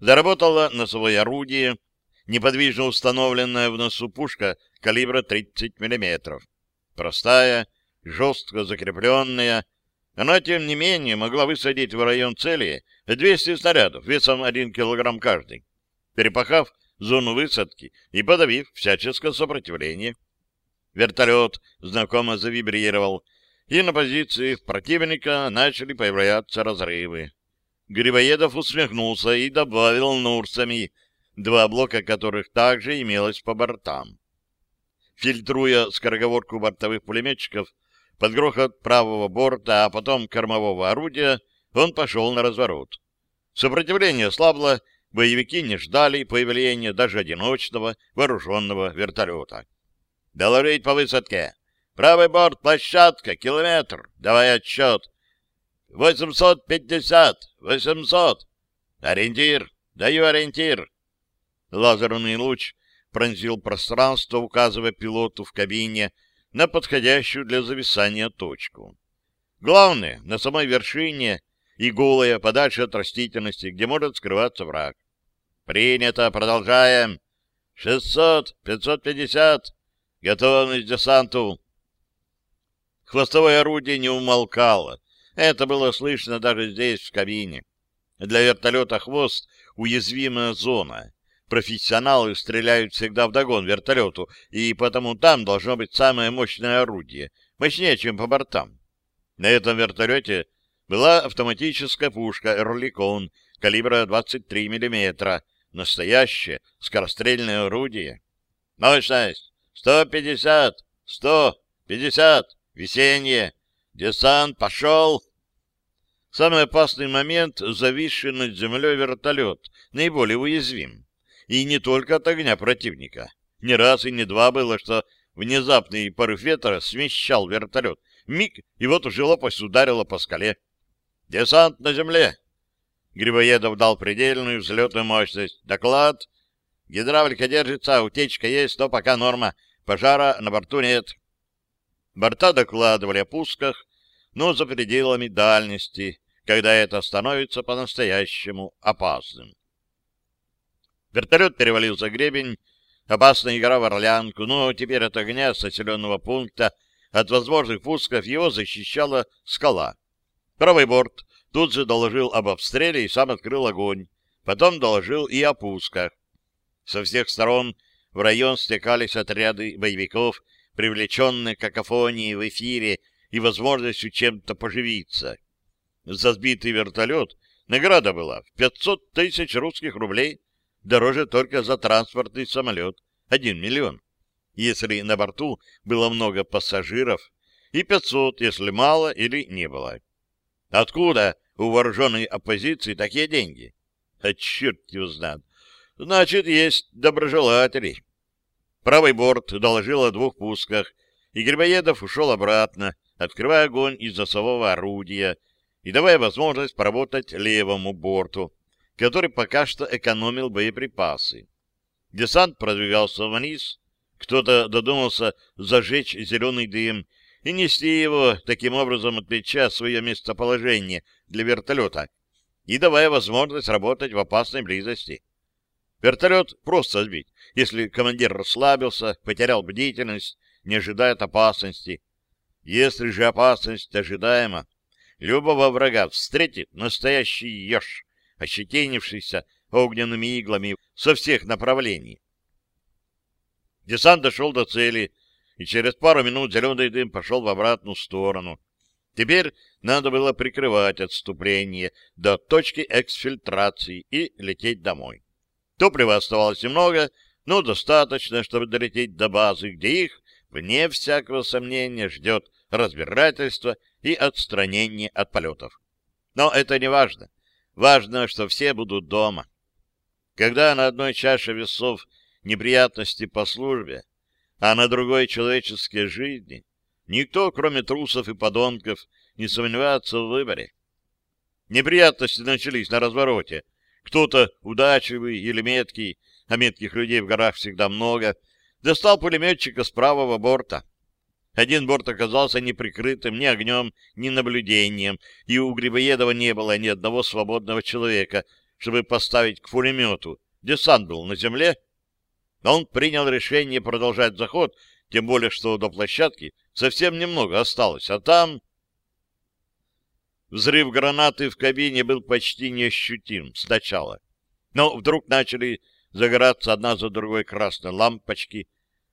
Заработало носовое орудие, неподвижно установленная в носу пушка калибра 30 мм. Простая, жестко закрепленная, она, тем не менее, могла высадить в район цели 200 снарядов весом 1 кг каждый, перепахав зону высадки и подавив всяческое сопротивление. Вертолет знакомо завибрировал, и на позициях противника начали появляться разрывы. Грибоедов усмехнулся и добавил Нурсами, два блока которых также имелось по бортам. Фильтруя скороговорку бортовых пулеметчиков под грохот правого борта, а потом кормового орудия, он пошел на разворот. Сопротивление слабло, боевики не ждали появления даже одиночного вооруженного вертолета. Доложить по высадке. Правый борт, площадка, километр. Давай отсчет. Восемьсот пятьдесят. Восемьсот. Ориентир. Даю ориентир. Лазерный луч пронзил пространство, указывая пилоту в кабине на подходящую для зависания точку. Главное, на самой вершине и голая, подальше от растительности, где может скрываться враг. Принято, продолжаем. Шестьсот, пятьсот пятьдесят. Готовность к десанту. Хвостовое орудие не умолкало. Это было слышно даже здесь, в кабине. Для вертолета хвост — уязвимая зона. Профессионалы стреляют всегда вдогон вертолету, и потому там должно быть самое мощное орудие, мощнее, чем по бортам. На этом вертолете была автоматическая пушка «Эрликон» калибра 23 мм, настоящее скорострельное орудие. Мощность Сто пятьдесят! Сто пятьдесят! Весеннее! Десант пошел! Самый опасный момент — зависший над землей вертолет, наиболее уязвим. И не только от огня противника. Не раз и не два было, что внезапный порыв ветра смещал вертолет. Миг, и вот уже лопасть ударила по скале. «Десант на земле!» Грибоедов дал предельную взлетную мощность. «Доклад!» «Гидравлика держится, утечка есть, но пока норма. Пожара на борту нет. Борта докладывали о пусках, но за пределами дальности, когда это становится по-настоящему опасным. Вертолет перевалил за гребень, опасная игра в орлянку, но теперь от огня с населенного пункта от возможных пусков его защищала скала. Правый борт тут же доложил об обстреле и сам открыл огонь. Потом доложил и о пусках. Со всех сторон в район стекались отряды боевиков, привлеченные какофонией в эфире и возможностью чем-то поживиться. За сбитый вертолет награда была в 500 тысяч русских рублей, дороже только за транспортный самолет — 1 миллион, если на борту было много пассажиров, и 500, если мало или не было. Откуда у вооруженной оппозиции такие деньги? А черт его знает. Значит, есть доброжелатели. Правый борт доложил о двух пусках, и Грибоедов ушел обратно, открывая огонь из носового орудия и давая возможность поработать левому борту, который пока что экономил боеприпасы. Десант продвигался вниз, кто-то додумался зажечь зеленый дым и нести его, таким образом отмечая свое местоположение для вертолета и давая возможность работать в опасной близости. Вертолет просто сбить, если командир расслабился, потерял бдительность, не ожидает опасности. Если же опасность ожидаема, любого врага встретит настоящий еж, ощетинившийся огненными иглами со всех направлений. Десант дошел до цели, и через пару минут зеленый дым пошел в обратную сторону. Теперь надо было прикрывать отступление до точки эксфильтрации и лететь домой. Топлива оставалось немного, но достаточно, чтобы долететь до базы, где их, вне всякого сомнения, ждет разбирательство и отстранение от полетов. Но это не важно. Важно, что все будут дома. Когда на одной чаше весов неприятности по службе, а на другой человеческие жизни, никто, кроме трусов и подонков, не сомневается в выборе. Неприятности начались на развороте, кто-то удачливый или меткий, а метких людей в горах всегда много, достал пулеметчика с правого борта. Один борт оказался неприкрытым ни огнем, ни наблюдением, и у Грибоедова не было ни одного свободного человека, чтобы поставить к пулемету. Десант был на земле. Он принял решение продолжать заход, тем более, что до площадки совсем немного осталось, а там... Взрыв гранаты в кабине был почти неощутим сначала. Но вдруг начали загораться одна за другой красные лампочки,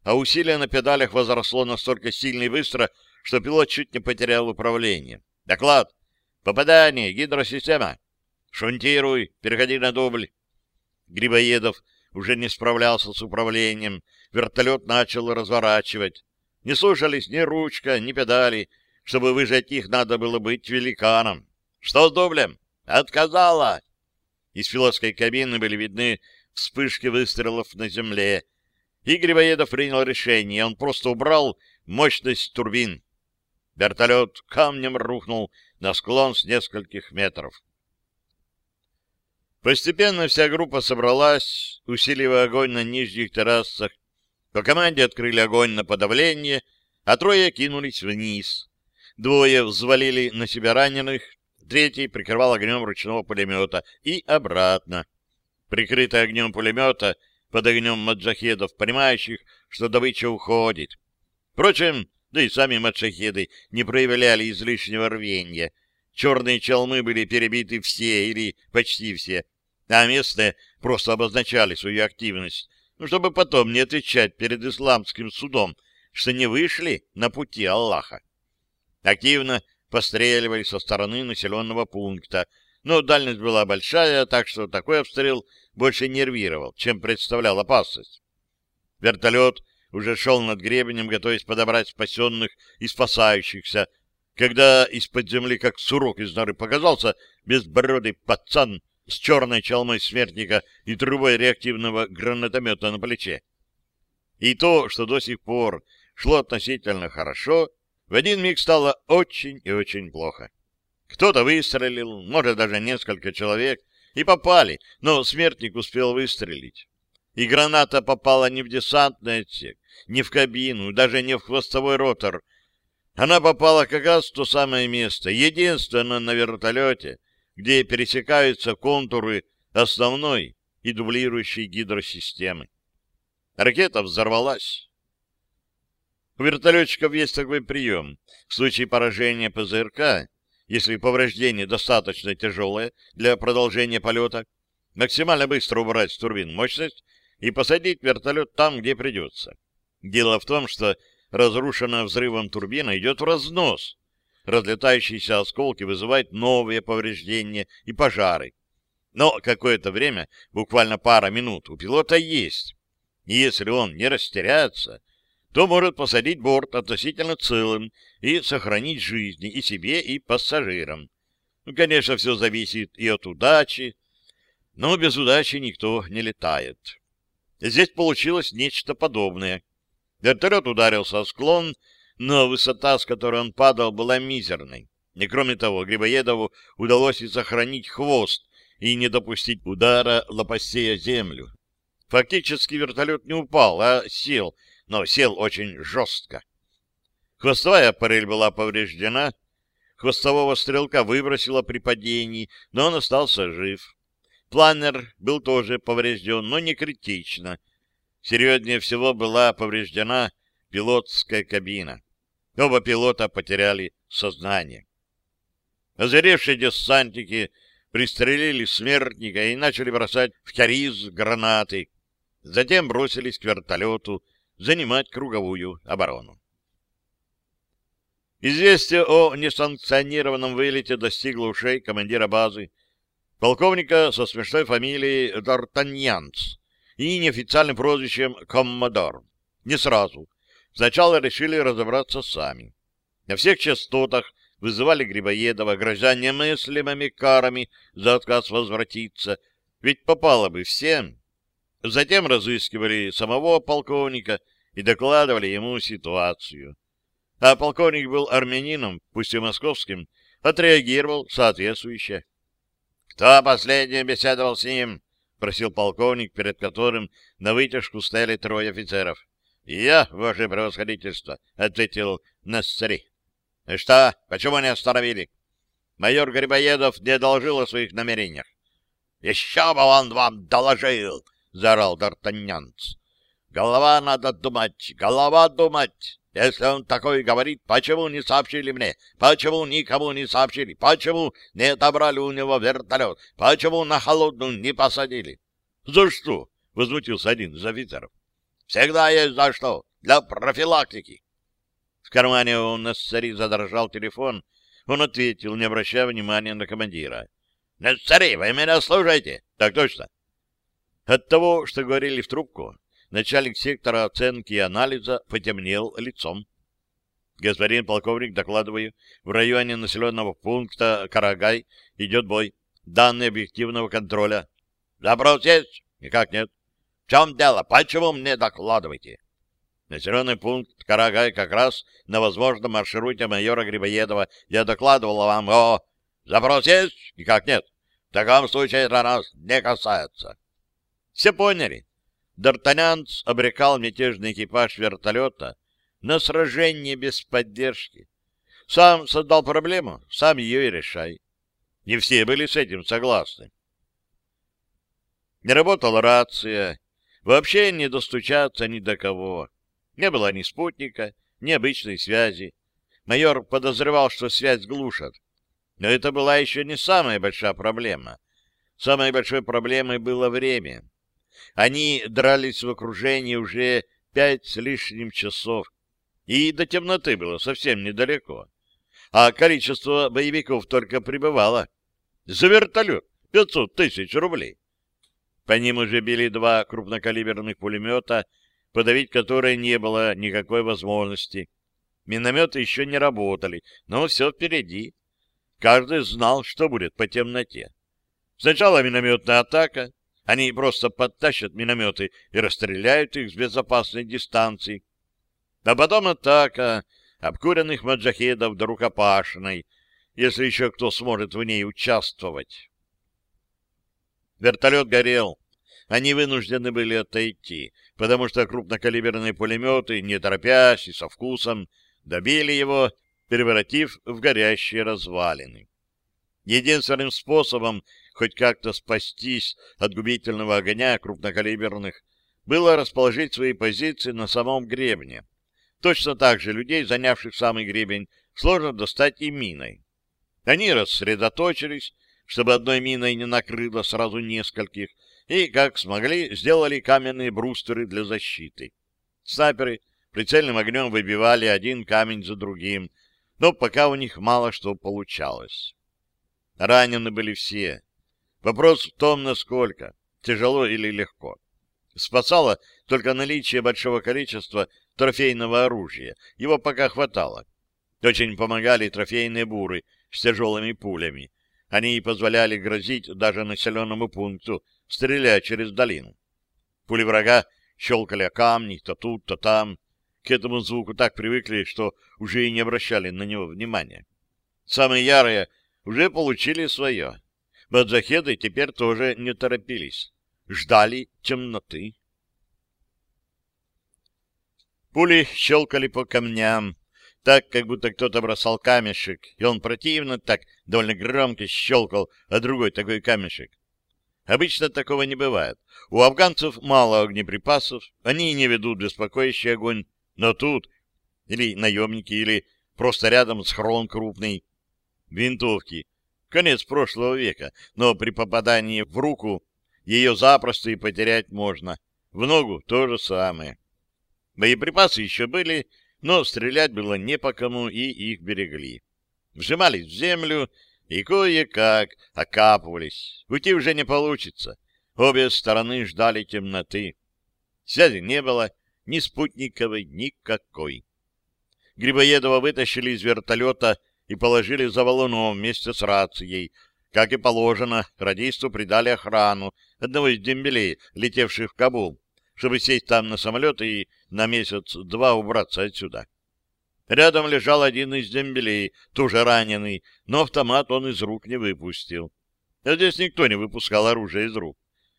а усилие на педалях возросло настолько сильно и быстро, что пилот чуть не потерял управление. «Доклад! Попадание! Гидросистема! Шунтируй! Переходи на дубль!» Грибоедов уже не справлялся с управлением. Вертолет начал разворачивать. Не слушались ни ручка, ни педали, чтобы выжать их, надо было быть великаном. Что с дублем? Отказала! Из пилотской кабины были видны вспышки выстрелов на земле. И Грибоедов принял решение. Он просто убрал мощность турбин. Вертолет камнем рухнул на склон с нескольких метров. Постепенно вся группа собралась, усиливая огонь на нижних террасах. По команде открыли огонь на подавление, а трое кинулись вниз. Двое взвалили на себя раненых, третий прикрывал огнем ручного пулемета и обратно. Прикрытый огнем пулемета под огнем маджахедов, понимающих, что добыча уходит. Впрочем, да и сами маджахеды не проявляли излишнего рвения. Черные чалмы были перебиты все или почти все, а местные просто обозначали свою активность, ну, чтобы потом не отвечать перед исламским судом, что не вышли на пути Аллаха активно постреливали со стороны населенного пункта, но дальность была большая, так что такой обстрел больше нервировал, чем представлял опасность. Вертолет уже шел над гребнем, готовясь подобрать спасенных и спасающихся, когда из-под земли, как сурок из норы, показался безбородый пацан с черной чалмой смертника и трубой реактивного гранатомета на плече. И то, что до сих пор шло относительно хорошо, в один миг стало очень и очень плохо. Кто-то выстрелил, может, даже несколько человек, и попали, но смертник успел выстрелить. И граната попала не в десантный отсек, не в кабину, даже не в хвостовой ротор, Она попала как раз в то самое место, единственное на вертолете, где пересекаются контуры основной и дублирующей гидросистемы. Ракета взорвалась. У вертолетчиков есть такой прием. В случае поражения ПЗРК, если повреждение достаточно тяжелое для продолжения полета, максимально быстро убрать с турбин мощность и посадить вертолет там, где придется. Дело в том, что разрушенная взрывом турбина идет в разнос. Разлетающиеся осколки вызывают новые повреждения и пожары. Но какое-то время, буквально пара минут, у пилота есть. И если он не растеряется, то может посадить борт относительно целым и сохранить жизни и себе, и пассажирам. Ну, конечно, все зависит и от удачи, но без удачи никто не летает. Здесь получилось нечто подобное. Вертолет ударился о склон, но высота, с которой он падал, была мизерной. И кроме того, Грибоедову удалось и сохранить хвост и не допустить удара лопастей о землю. Фактически вертолет не упал, а сел, но сел очень жестко. Хвостовая парель была повреждена, хвостового стрелка выбросило при падении, но он остался жив. Планер был тоже поврежден, но не критично. Серьезнее всего была повреждена пилотская кабина. Оба пилота потеряли сознание. Озаревшие десантники пристрелили смертника и начали бросать в Кариз гранаты. Затем бросились к вертолету занимать круговую оборону. Известие о несанкционированном вылете достигло ушей командира базы, полковника со смешной фамилией Д'Артаньянц и неофициальным прозвищем Коммодор. Не сразу. Сначала решили разобраться сами. На всех частотах вызывали Грибоедова, грозя немыслимыми карами за отказ возвратиться, ведь попало бы всем. Затем разыскивали самого полковника и докладывали ему ситуацию. А полковник был армянином, пусть и московским, отреагировал соответствующе. «Кто последний беседовал с ним?» — просил полковник, перед которым на вытяжку стояли трое офицеров. «Я, ваше превосходительство», — ответил Нассари. «И что? Почему не остановили?» Майор Грибоедов не доложил о своих намерениях. «Еще бы он вам доложил!» — заорал Д'Артаньянц. «Голова надо думать, голова думать! Если он такой говорит, почему не сообщили мне? Почему никому не сообщили? Почему не отобрали у него вертолет? Почему на холодную не посадили? — За что? — возмутился один из офицеров. — Всегда есть за что. Для профилактики. В кармане у Нассари задрожал телефон. Он ответил, не обращая внимания на командира. — Нассари, вы меня слушаете? — Так точно. От того, что говорили в трубку, начальник сектора оценки и анализа потемнел лицом. Господин полковник, докладываю, в районе населенного пункта Карагай идет бой. Данные объективного контроля. Запрос есть? Никак нет. В чем дело? Почему мне докладываете? Населенный пункт Карагай как раз на возможном маршруте майора Грибоедова. Я докладывал вам о... Запрос есть? Никак нет. В таком случае это нас не касается. Все поняли. Д'Артанянц обрекал мятежный экипаж вертолета на сражение без поддержки. Сам создал проблему, сам ее и решай. Не все были с этим согласны. Не работала рация, вообще не достучаться ни до кого. Не было ни спутника, ни обычной связи. Майор подозревал, что связь глушат. Но это была еще не самая большая проблема. Самой большой проблемой было время. Они дрались в окружении уже пять с лишним часов, и до темноты было совсем недалеко. А количество боевиков только прибывало. За вертолет пятьсот тысяч рублей. По ним уже били два крупнокалиберных пулемета, подавить которые не было никакой возможности. Минометы еще не работали, но все впереди. Каждый знал, что будет по темноте. Сначала минометная атака, они просто подтащат минометы и расстреляют их с безопасной дистанции. А потом атака обкуренных маджахедов до рукопашной, если еще кто сможет в ней участвовать. Вертолет горел. Они вынуждены были отойти, потому что крупнокалиберные пулеметы, не торопясь и со вкусом, добили его превратив в горящие развалины. Единственным способом хоть как-то спастись от губительного огня крупнокалиберных было расположить свои позиции на самом гребне. Точно так же людей, занявших самый гребень, сложно достать и миной. Они рассредоточились, чтобы одной миной не накрыло сразу нескольких, и, как смогли, сделали каменные брустеры для защиты. Снайперы прицельным огнем выбивали один камень за другим, но пока у них мало что получалось. Ранены были все. Вопрос в том, насколько, тяжело или легко. Спасало только наличие большого количества трофейного оружия. Его пока хватало. Очень помогали трофейные буры с тяжелыми пулями. Они позволяли грозить даже населенному пункту, стреляя через долину. Пули врага щелкали о камни то тут, то там. К этому звуку так привыкли, что уже и не обращали на него внимания. Самые ярые уже получили свое. Бадзахеды теперь тоже не торопились. Ждали темноты. Пули щелкали по камням, так, как будто кто-то бросал камешек, и он противно так довольно громко щелкал, а другой такой камешек. Обычно такого не бывает. У афганцев мало огнеприпасов, они не ведут беспокоящий огонь, но тут или наемники, или просто рядом схрон крупный. Винтовки. Конец прошлого века, но при попадании в руку ее запросто и потерять можно. В ногу то же самое. Боеприпасы еще были, но стрелять было не по кому, и их берегли. Вжимались в землю и кое-как окапывались. Уйти уже не получится. Обе стороны ждали темноты. Связи не было, ни спутниковой, никакой. Грибоедова вытащили из вертолета и положили за валуном вместе с рацией. Как и положено, радисту придали охрану одного из дембелей, летевших в Кабул, чтобы сесть там на самолет и на месяц-два убраться отсюда. Рядом лежал один из дембелей, тоже раненый, но автомат он из рук не выпустил. А здесь никто не выпускал оружие из рук.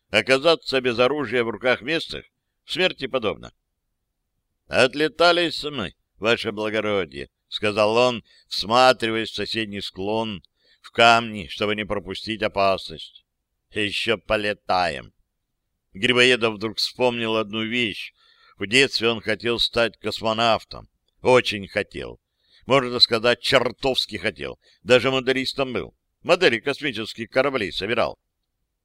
Оказаться без оружия в руках местных смерти подобно. «Отлетались мы, ваше благородие», — сказал он, всматриваясь в соседний склон, в камни, чтобы не пропустить опасность. «Еще полетаем». Грибоедов вдруг вспомнил одну вещь. В детстве он хотел стать космонавтом. Очень хотел. Можно сказать, чертовски хотел. Даже моделистом был. Модели космических кораблей собирал.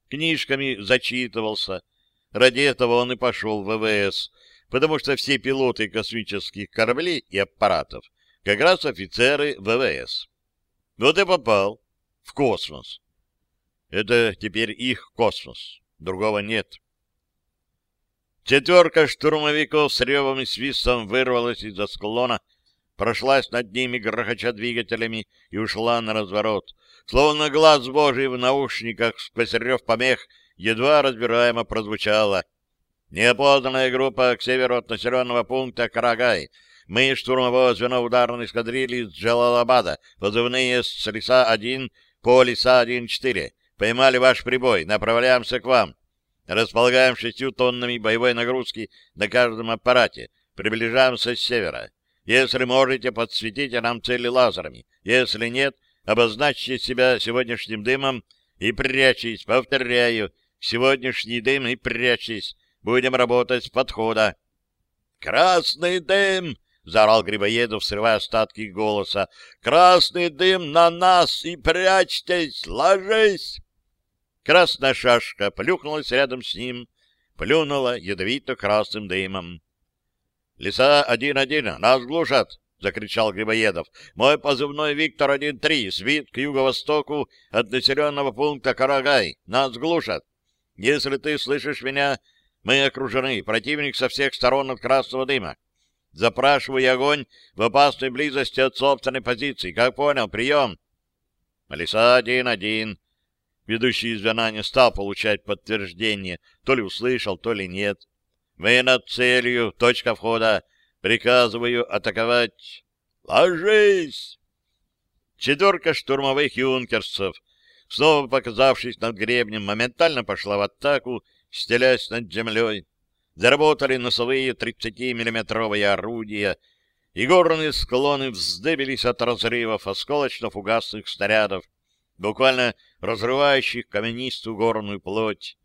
Книжками зачитывался. Ради этого он и пошел в ВВС, потому что все пилоты космических кораблей и аппаратов как раз офицеры ВВС. Вот и попал в космос. Это теперь их космос, другого нет. Четверка штурмовиков с ревом и свистом вырвалась из-за склона, прошлась над ними, грохоча двигателями, и ушла на разворот. Словно глаз божий в наушниках сквозь рев помех едва разбираемо прозвучало. Неопознанная группа к северу от населенного пункта Карагай. Мы, штурмовое звено ударной эскадрильи с Джалалабада, позывные с Лиса-1 по Лиса-1-4. Поймали ваш прибой, направляемся к вам. Располагаем шестью тоннами боевой нагрузки на каждом аппарате. Приближаемся с севера. Если можете, подсветите нам цели лазерами. Если нет, обозначьте себя сегодняшним дымом и прячьтесь. Повторяю, сегодняшний дым и прячьтесь. Будем работать с подхода. «Красный дым!» — заорал Грибоедов, срывая остатки голоса. «Красный дым на нас! И прячьтесь! Ложись!» Красная шашка плюхнулась рядом с ним, плюнула ядовито-красным дымом. — Лиса один-один, нас глушат! — закричал Грибоедов. — Мой позывной Виктор-1-3, свит к юго-востоку от населенного пункта Карагай. Нас глушат. Если ты слышишь меня, мы окружены. Противник со всех сторон от красного дыма. Запрашиваю огонь в опасной близости от собственной позиции. Как понял? Прием. Лиса один-один. Ведущий звена не стал получать подтверждение, то ли услышал, то ли нет. «Мы над целью, точка входа. Приказываю атаковать. Ложись!» Четверка штурмовых юнкерсов, снова показавшись над гребнем, моментально пошла в атаку, стелясь над землей. Заработали носовые 30-миллиметровые орудия. и горные склоны вздыбились от разрывов осколочно-фугасных снарядов, буквально разрывающих каменистую горную плоть.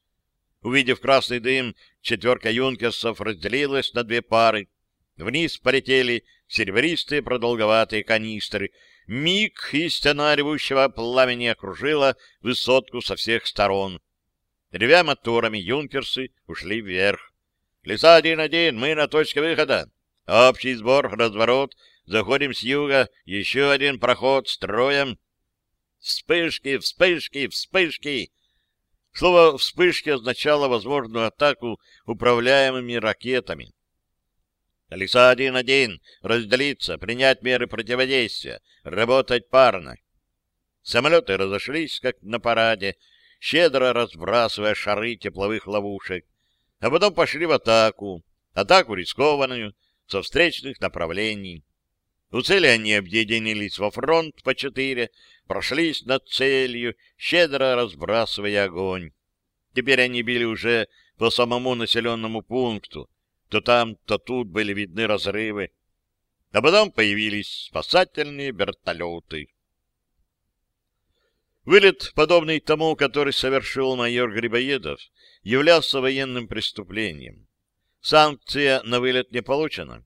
Увидев красный дым, четверка юнкерсов разделилась на две пары. Вниз полетели серебристые продолговатые канистры. Миг и стена ревущего пламени окружила высотку со всех сторон. Ревя моторами, юнкерсы ушли вверх. «Леса один-один, мы на точке выхода. Общий сбор, разворот, заходим с юга, еще один проход, строем». Вспышки, вспышки, вспышки! Слово «вспышки» означало возможную атаку управляемыми ракетами. Лиса один-один, разделиться, принять меры противодействия, работать парно. Самолеты разошлись, как на параде, щедро разбрасывая шары тепловых ловушек, а потом пошли в атаку, атаку рискованную, со встречных направлений. У цели они объединились во фронт по четыре, прошлись над целью, щедро разбрасывая огонь. Теперь они били уже по самому населенному пункту. То там, то тут были видны разрывы. А потом появились спасательные вертолеты. Вылет, подобный тому, который совершил майор Грибоедов, являлся военным преступлением. Санкция на вылет не получена.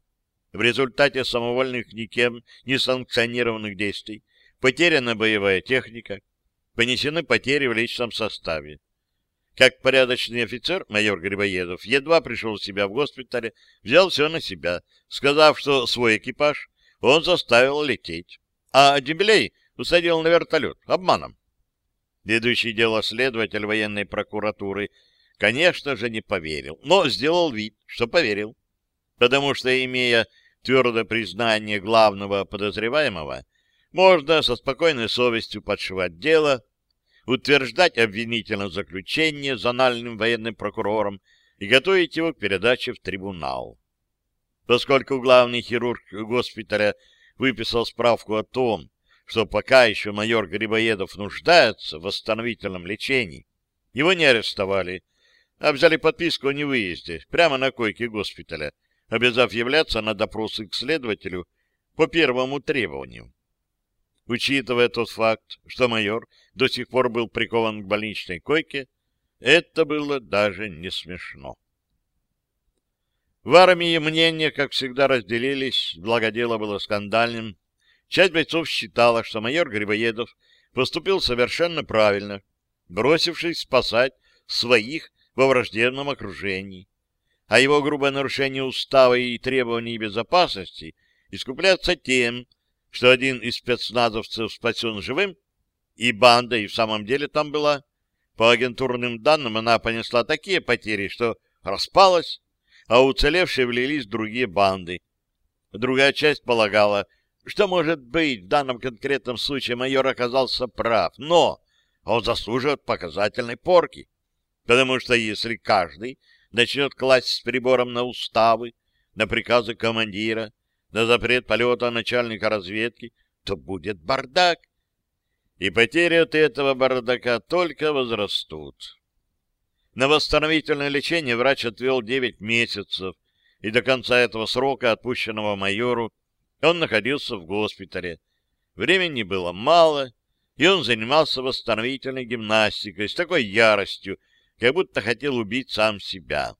В результате самовольных никем не санкционированных действий потеряна боевая техника, понесены потери в личном составе. Как порядочный офицер, майор Грибоедов едва пришел в себя в госпитале, взял все на себя, сказав, что свой экипаж он заставил лететь, а Дембелей усадил на вертолет обманом. Ведущий дело следователь военной прокуратуры, конечно же, не поверил, но сделал вид, что поверил, потому что, имея твердое признание главного подозреваемого, можно со спокойной совестью подшивать дело, утверждать обвинительное заключение зональным военным прокурором и готовить его к передаче в трибунал. Поскольку главный хирург госпиталя выписал справку о том, что пока еще майор Грибоедов нуждается в восстановительном лечении, его не арестовали, взяли подписку о невыезде прямо на койке госпиталя, обязав являться на допросы к следователю по первому требованию. Учитывая тот факт, что майор до сих пор был прикован к больничной койке, это было даже не смешно. В армии мнения, как всегда, разделились, благо дело было скандальным. Часть бойцов считала, что майор Грибоедов поступил совершенно правильно, бросившись спасать своих во враждебном окружении, а его грубое нарушение устава и требований безопасности искупляться тем, что один из спецназовцев спасен живым, и банда и в самом деле там была. По агентурным данным, она понесла такие потери, что распалась, а уцелевшие влились другие банды. Другая часть полагала, что, может быть, в данном конкретном случае майор оказался прав, но он заслуживает показательной порки, потому что если каждый начнет класть с прибором на уставы, на приказы командира, на запрет полета начальника разведки, то будет бардак. И потери от этого бардака только возрастут. На восстановительное лечение врач отвел 9 месяцев, и до конца этого срока, отпущенного майору, он находился в госпитале. Времени было мало, и он занимался восстановительной гимнастикой с такой яростью, как будто хотел убить сам себя.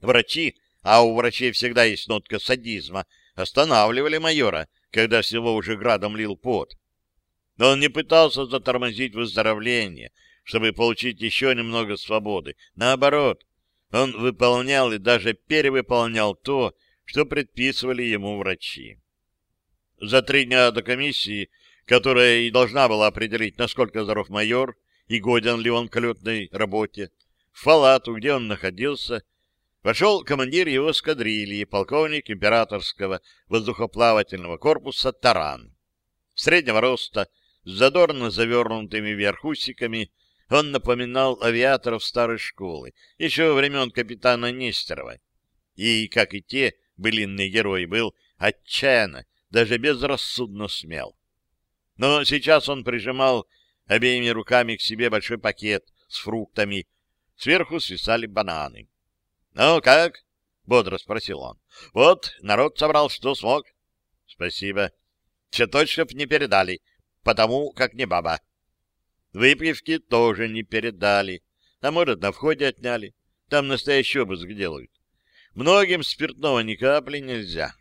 Врачи а у врачей всегда есть нотка садизма, останавливали майора, когда всего уже градом лил пот. Но он не пытался затормозить выздоровление, чтобы получить еще немного свободы. Наоборот, он выполнял и даже перевыполнял то, что предписывали ему врачи. За три дня до комиссии, которая и должна была определить, насколько здоров майор и годен ли он к летной работе, в палату, где он находился, вошел командир его эскадрильи, полковник императорского воздухоплавательного корпуса Таран. Среднего роста, с задорно завернутыми вверх усиками, он напоминал авиаторов старой школы, еще времен капитана Нестерова. И, как и те былинные герои, был отчаянно, даже безрассудно смел. Но сейчас он прижимал обеими руками к себе большой пакет с фруктами, сверху свисали бананы. — Ну как? — бодро спросил он. — Вот, народ собрал, что смог. — Спасибо. Цветочков не передали, потому как не баба. Выпивки тоже не передали, а может, на входе отняли. Там настоящий обыск делают. Многим спиртного ни капли нельзя.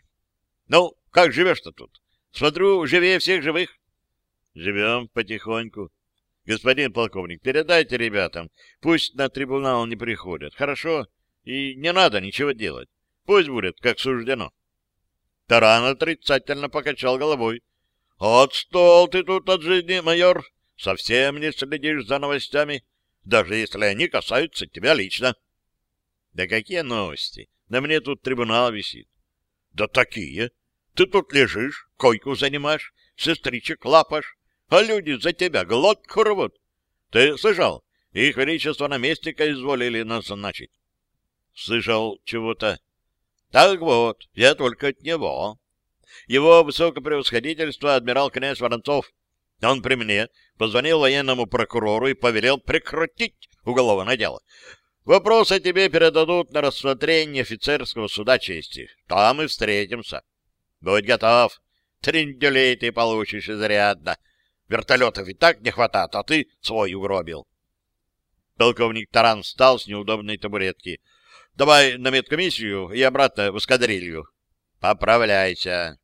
Ну, как живешь-то тут? Смотрю, живее всех живых. Живем потихоньку. Господин полковник, передайте ребятам, пусть на трибунал не приходят, хорошо? И не надо ничего делать. Пусть будет, как суждено. Таран отрицательно покачал головой. Отстал ты тут от жизни, майор. Совсем не следишь за новостями, даже если они касаются тебя лично. Да какие новости? На мне тут трибунал висит. Да такие. Ты тут лежишь, койку занимаешь, сестричек лапаешь, а люди за тебя глотку рвут. Ты слышал? Их величество наместника изволили назначить. Слышал чего-то. Так вот, я только от него. Его высокопревосходительство адмирал князь Воронцов. Он при мне позвонил военному прокурору и повелел прекратить уголовное дело. Вопрос о тебе передадут на рассмотрение офицерского суда чести. Там и встретимся. Будь готов. Тринделей ты получишь изрядно. Вертолетов и так не хватает, а ты свой угробил. Полковник Таран встал с неудобной табуретки. — Давай на медкомиссию и обратно в эскадрилью. — Поправляйся.